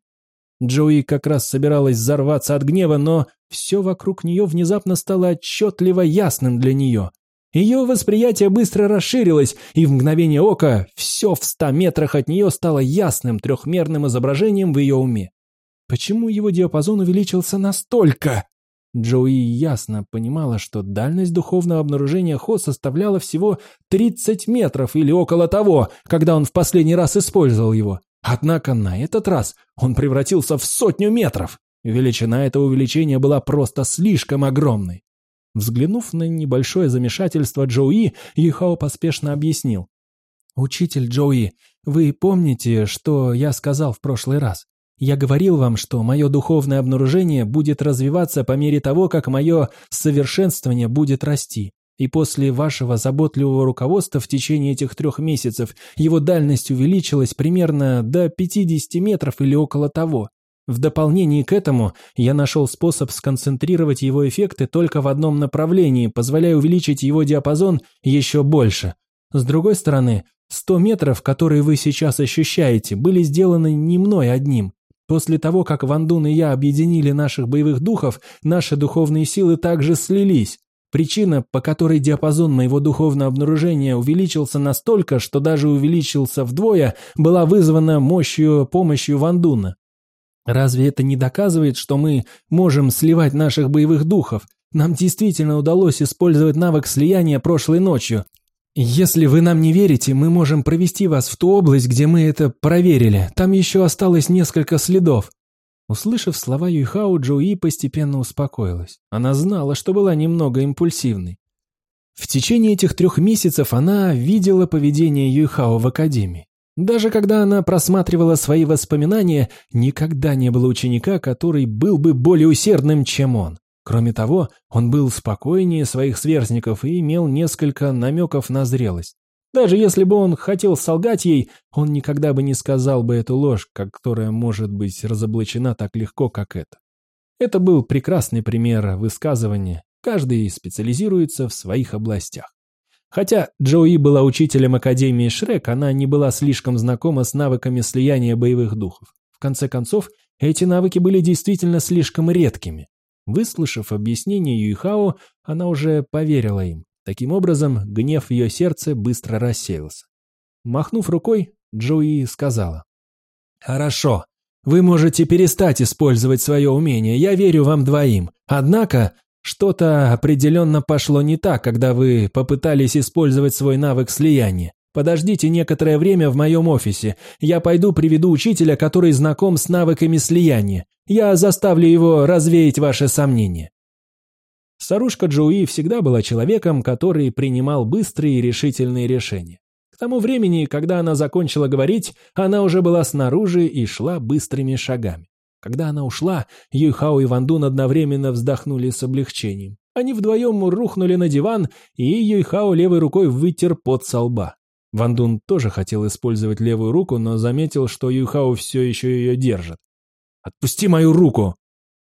Джоуи как раз собиралась взорваться от гнева, но все вокруг нее внезапно стало отчетливо ясным для нее. Ее восприятие быстро расширилось, и в мгновение ока все в ста метрах от нее стало ясным трехмерным изображением в ее уме. Почему его диапазон увеличился настолько? Джоуи ясно понимала, что дальность духовного обнаружения Хо составляла всего 30 метров или около того, когда он в последний раз использовал его. Однако на этот раз он превратился в сотню метров. Величина этого увеличения была просто слишком огромной. Взглянув на небольшое замешательство Джоуи, Юхао поспешно объяснил. «Учитель Джоуи, вы помните, что я сказал в прошлый раз? Я говорил вам, что мое духовное обнаружение будет развиваться по мере того, как мое совершенствование будет расти. И после вашего заботливого руководства в течение этих трех месяцев его дальность увеличилась примерно до 50 метров или около того. В дополнение к этому я нашел способ сконцентрировать его эффекты только в одном направлении, позволяя увеличить его диапазон еще больше. С другой стороны, 100 метров, которые вы сейчас ощущаете, были сделаны не мной одним. После того, как Вандун и я объединили наших боевых духов, наши духовные силы также слились. Причина, по которой диапазон моего духовного обнаружения увеличился настолько, что даже увеличился вдвое, была вызвана мощью помощью Вандуна. Разве это не доказывает, что мы можем сливать наших боевых духов? Нам действительно удалось использовать навык слияния прошлой ночью, «Если вы нам не верите, мы можем провести вас в ту область, где мы это проверили. Там еще осталось несколько следов». Услышав слова Юйхао, Джоуи постепенно успокоилась. Она знала, что была немного импульсивной. В течение этих трех месяцев она видела поведение Юйхао в академии. Даже когда она просматривала свои воспоминания, никогда не было ученика, который был бы более усердным, чем он. Кроме того, он был спокойнее своих сверстников и имел несколько намеков на зрелость. Даже если бы он хотел солгать ей, он никогда бы не сказал бы эту ложь, которая может быть разоблачена так легко, как это. Это был прекрасный пример высказывания, каждый специализируется в своих областях. Хотя Джоуи была учителем Академии Шрек, она не была слишком знакома с навыками слияния боевых духов. В конце концов, эти навыки были действительно слишком редкими. Выслушав объяснение Юйхао, она уже поверила им. Таким образом, гнев ее сердце быстро рассеялся. Махнув рукой, Джоуи сказала. «Хорошо. Вы можете перестать использовать свое умение, я верю вам двоим. Однако, что-то определенно пошло не так, когда вы попытались использовать свой навык слияния. Подождите некоторое время в моем офисе. Я пойду приведу учителя, который знаком с навыками слияния. Я заставлю его развеять ваши сомнения». Старушка Джоуи всегда была человеком, который принимал быстрые и решительные решения. К тому времени, когда она закончила говорить, она уже была снаружи и шла быстрыми шагами. Когда она ушла, Юйхао и Вандун одновременно вздохнули с облегчением. Они вдвоем рухнули на диван, и Юйхао левой рукой вытер пот со лба. Ван Дун тоже хотел использовать левую руку, но заметил, что Юхао все еще ее держит. «Отпусти мою руку!»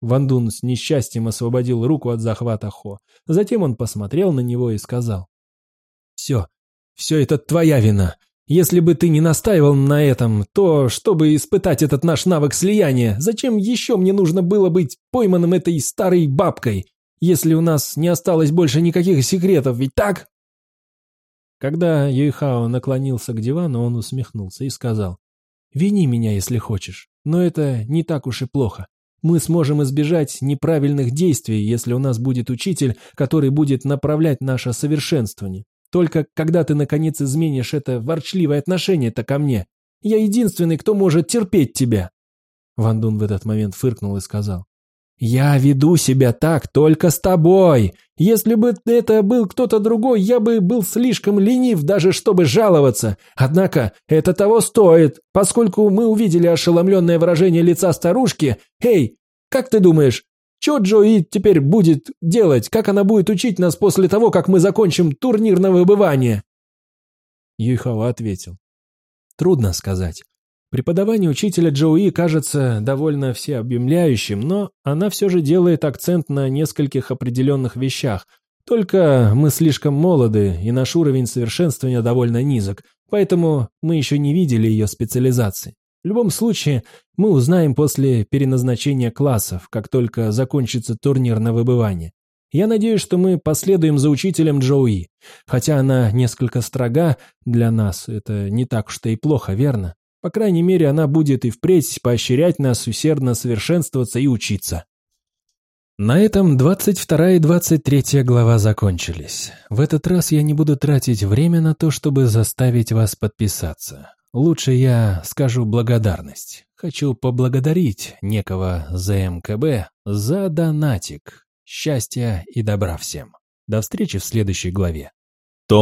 Ван Дун с несчастьем освободил руку от захвата Хо. Затем он посмотрел на него и сказал. «Все, все это твоя вина. Если бы ты не настаивал на этом, то, чтобы испытать этот наш навык слияния, зачем еще мне нужно было быть пойманным этой старой бабкой, если у нас не осталось больше никаких секретов, ведь так?» Когда Юйхао наклонился к дивану, он усмехнулся и сказал, «Вини меня, если хочешь, но это не так уж и плохо. Мы сможем избежать неправильных действий, если у нас будет учитель, который будет направлять наше совершенствование. Только когда ты, наконец, изменишь это ворчливое отношение-то ко мне, я единственный, кто может терпеть тебя». Ван Дун в этот момент фыркнул и сказал, «Я веду себя так только с тобой. Если бы это был кто-то другой, я бы был слишком ленив даже, чтобы жаловаться. Однако это того стоит, поскольку мы увидели ошеломленное выражение лица старушки. Эй, как ты думаешь, что Джои теперь будет делать? Как она будет учить нас после того, как мы закончим турнир на выбывание?» Юйхао ответил. «Трудно сказать. Преподавание учителя Джоуи кажется довольно всеобъемляющим, но она все же делает акцент на нескольких определенных вещах. Только мы слишком молоды, и наш уровень совершенствования довольно низок, поэтому мы еще не видели ее специализации. В любом случае, мы узнаем после переназначения классов, как только закончится турнир на выбывание. Я надеюсь, что мы последуем за учителем Джоуи. Хотя она несколько строга для нас, это не так уж и плохо, верно? По крайней мере, она будет и впредь поощрять нас усердно совершенствоваться и учиться. На этом 22 и 23 глава закончились. В этот раз я не буду тратить время на то, чтобы заставить вас подписаться. Лучше я скажу благодарность. Хочу поблагодарить некого ЗМКБ за донатик. Счастья и добра всем. До встречи в следующей главе.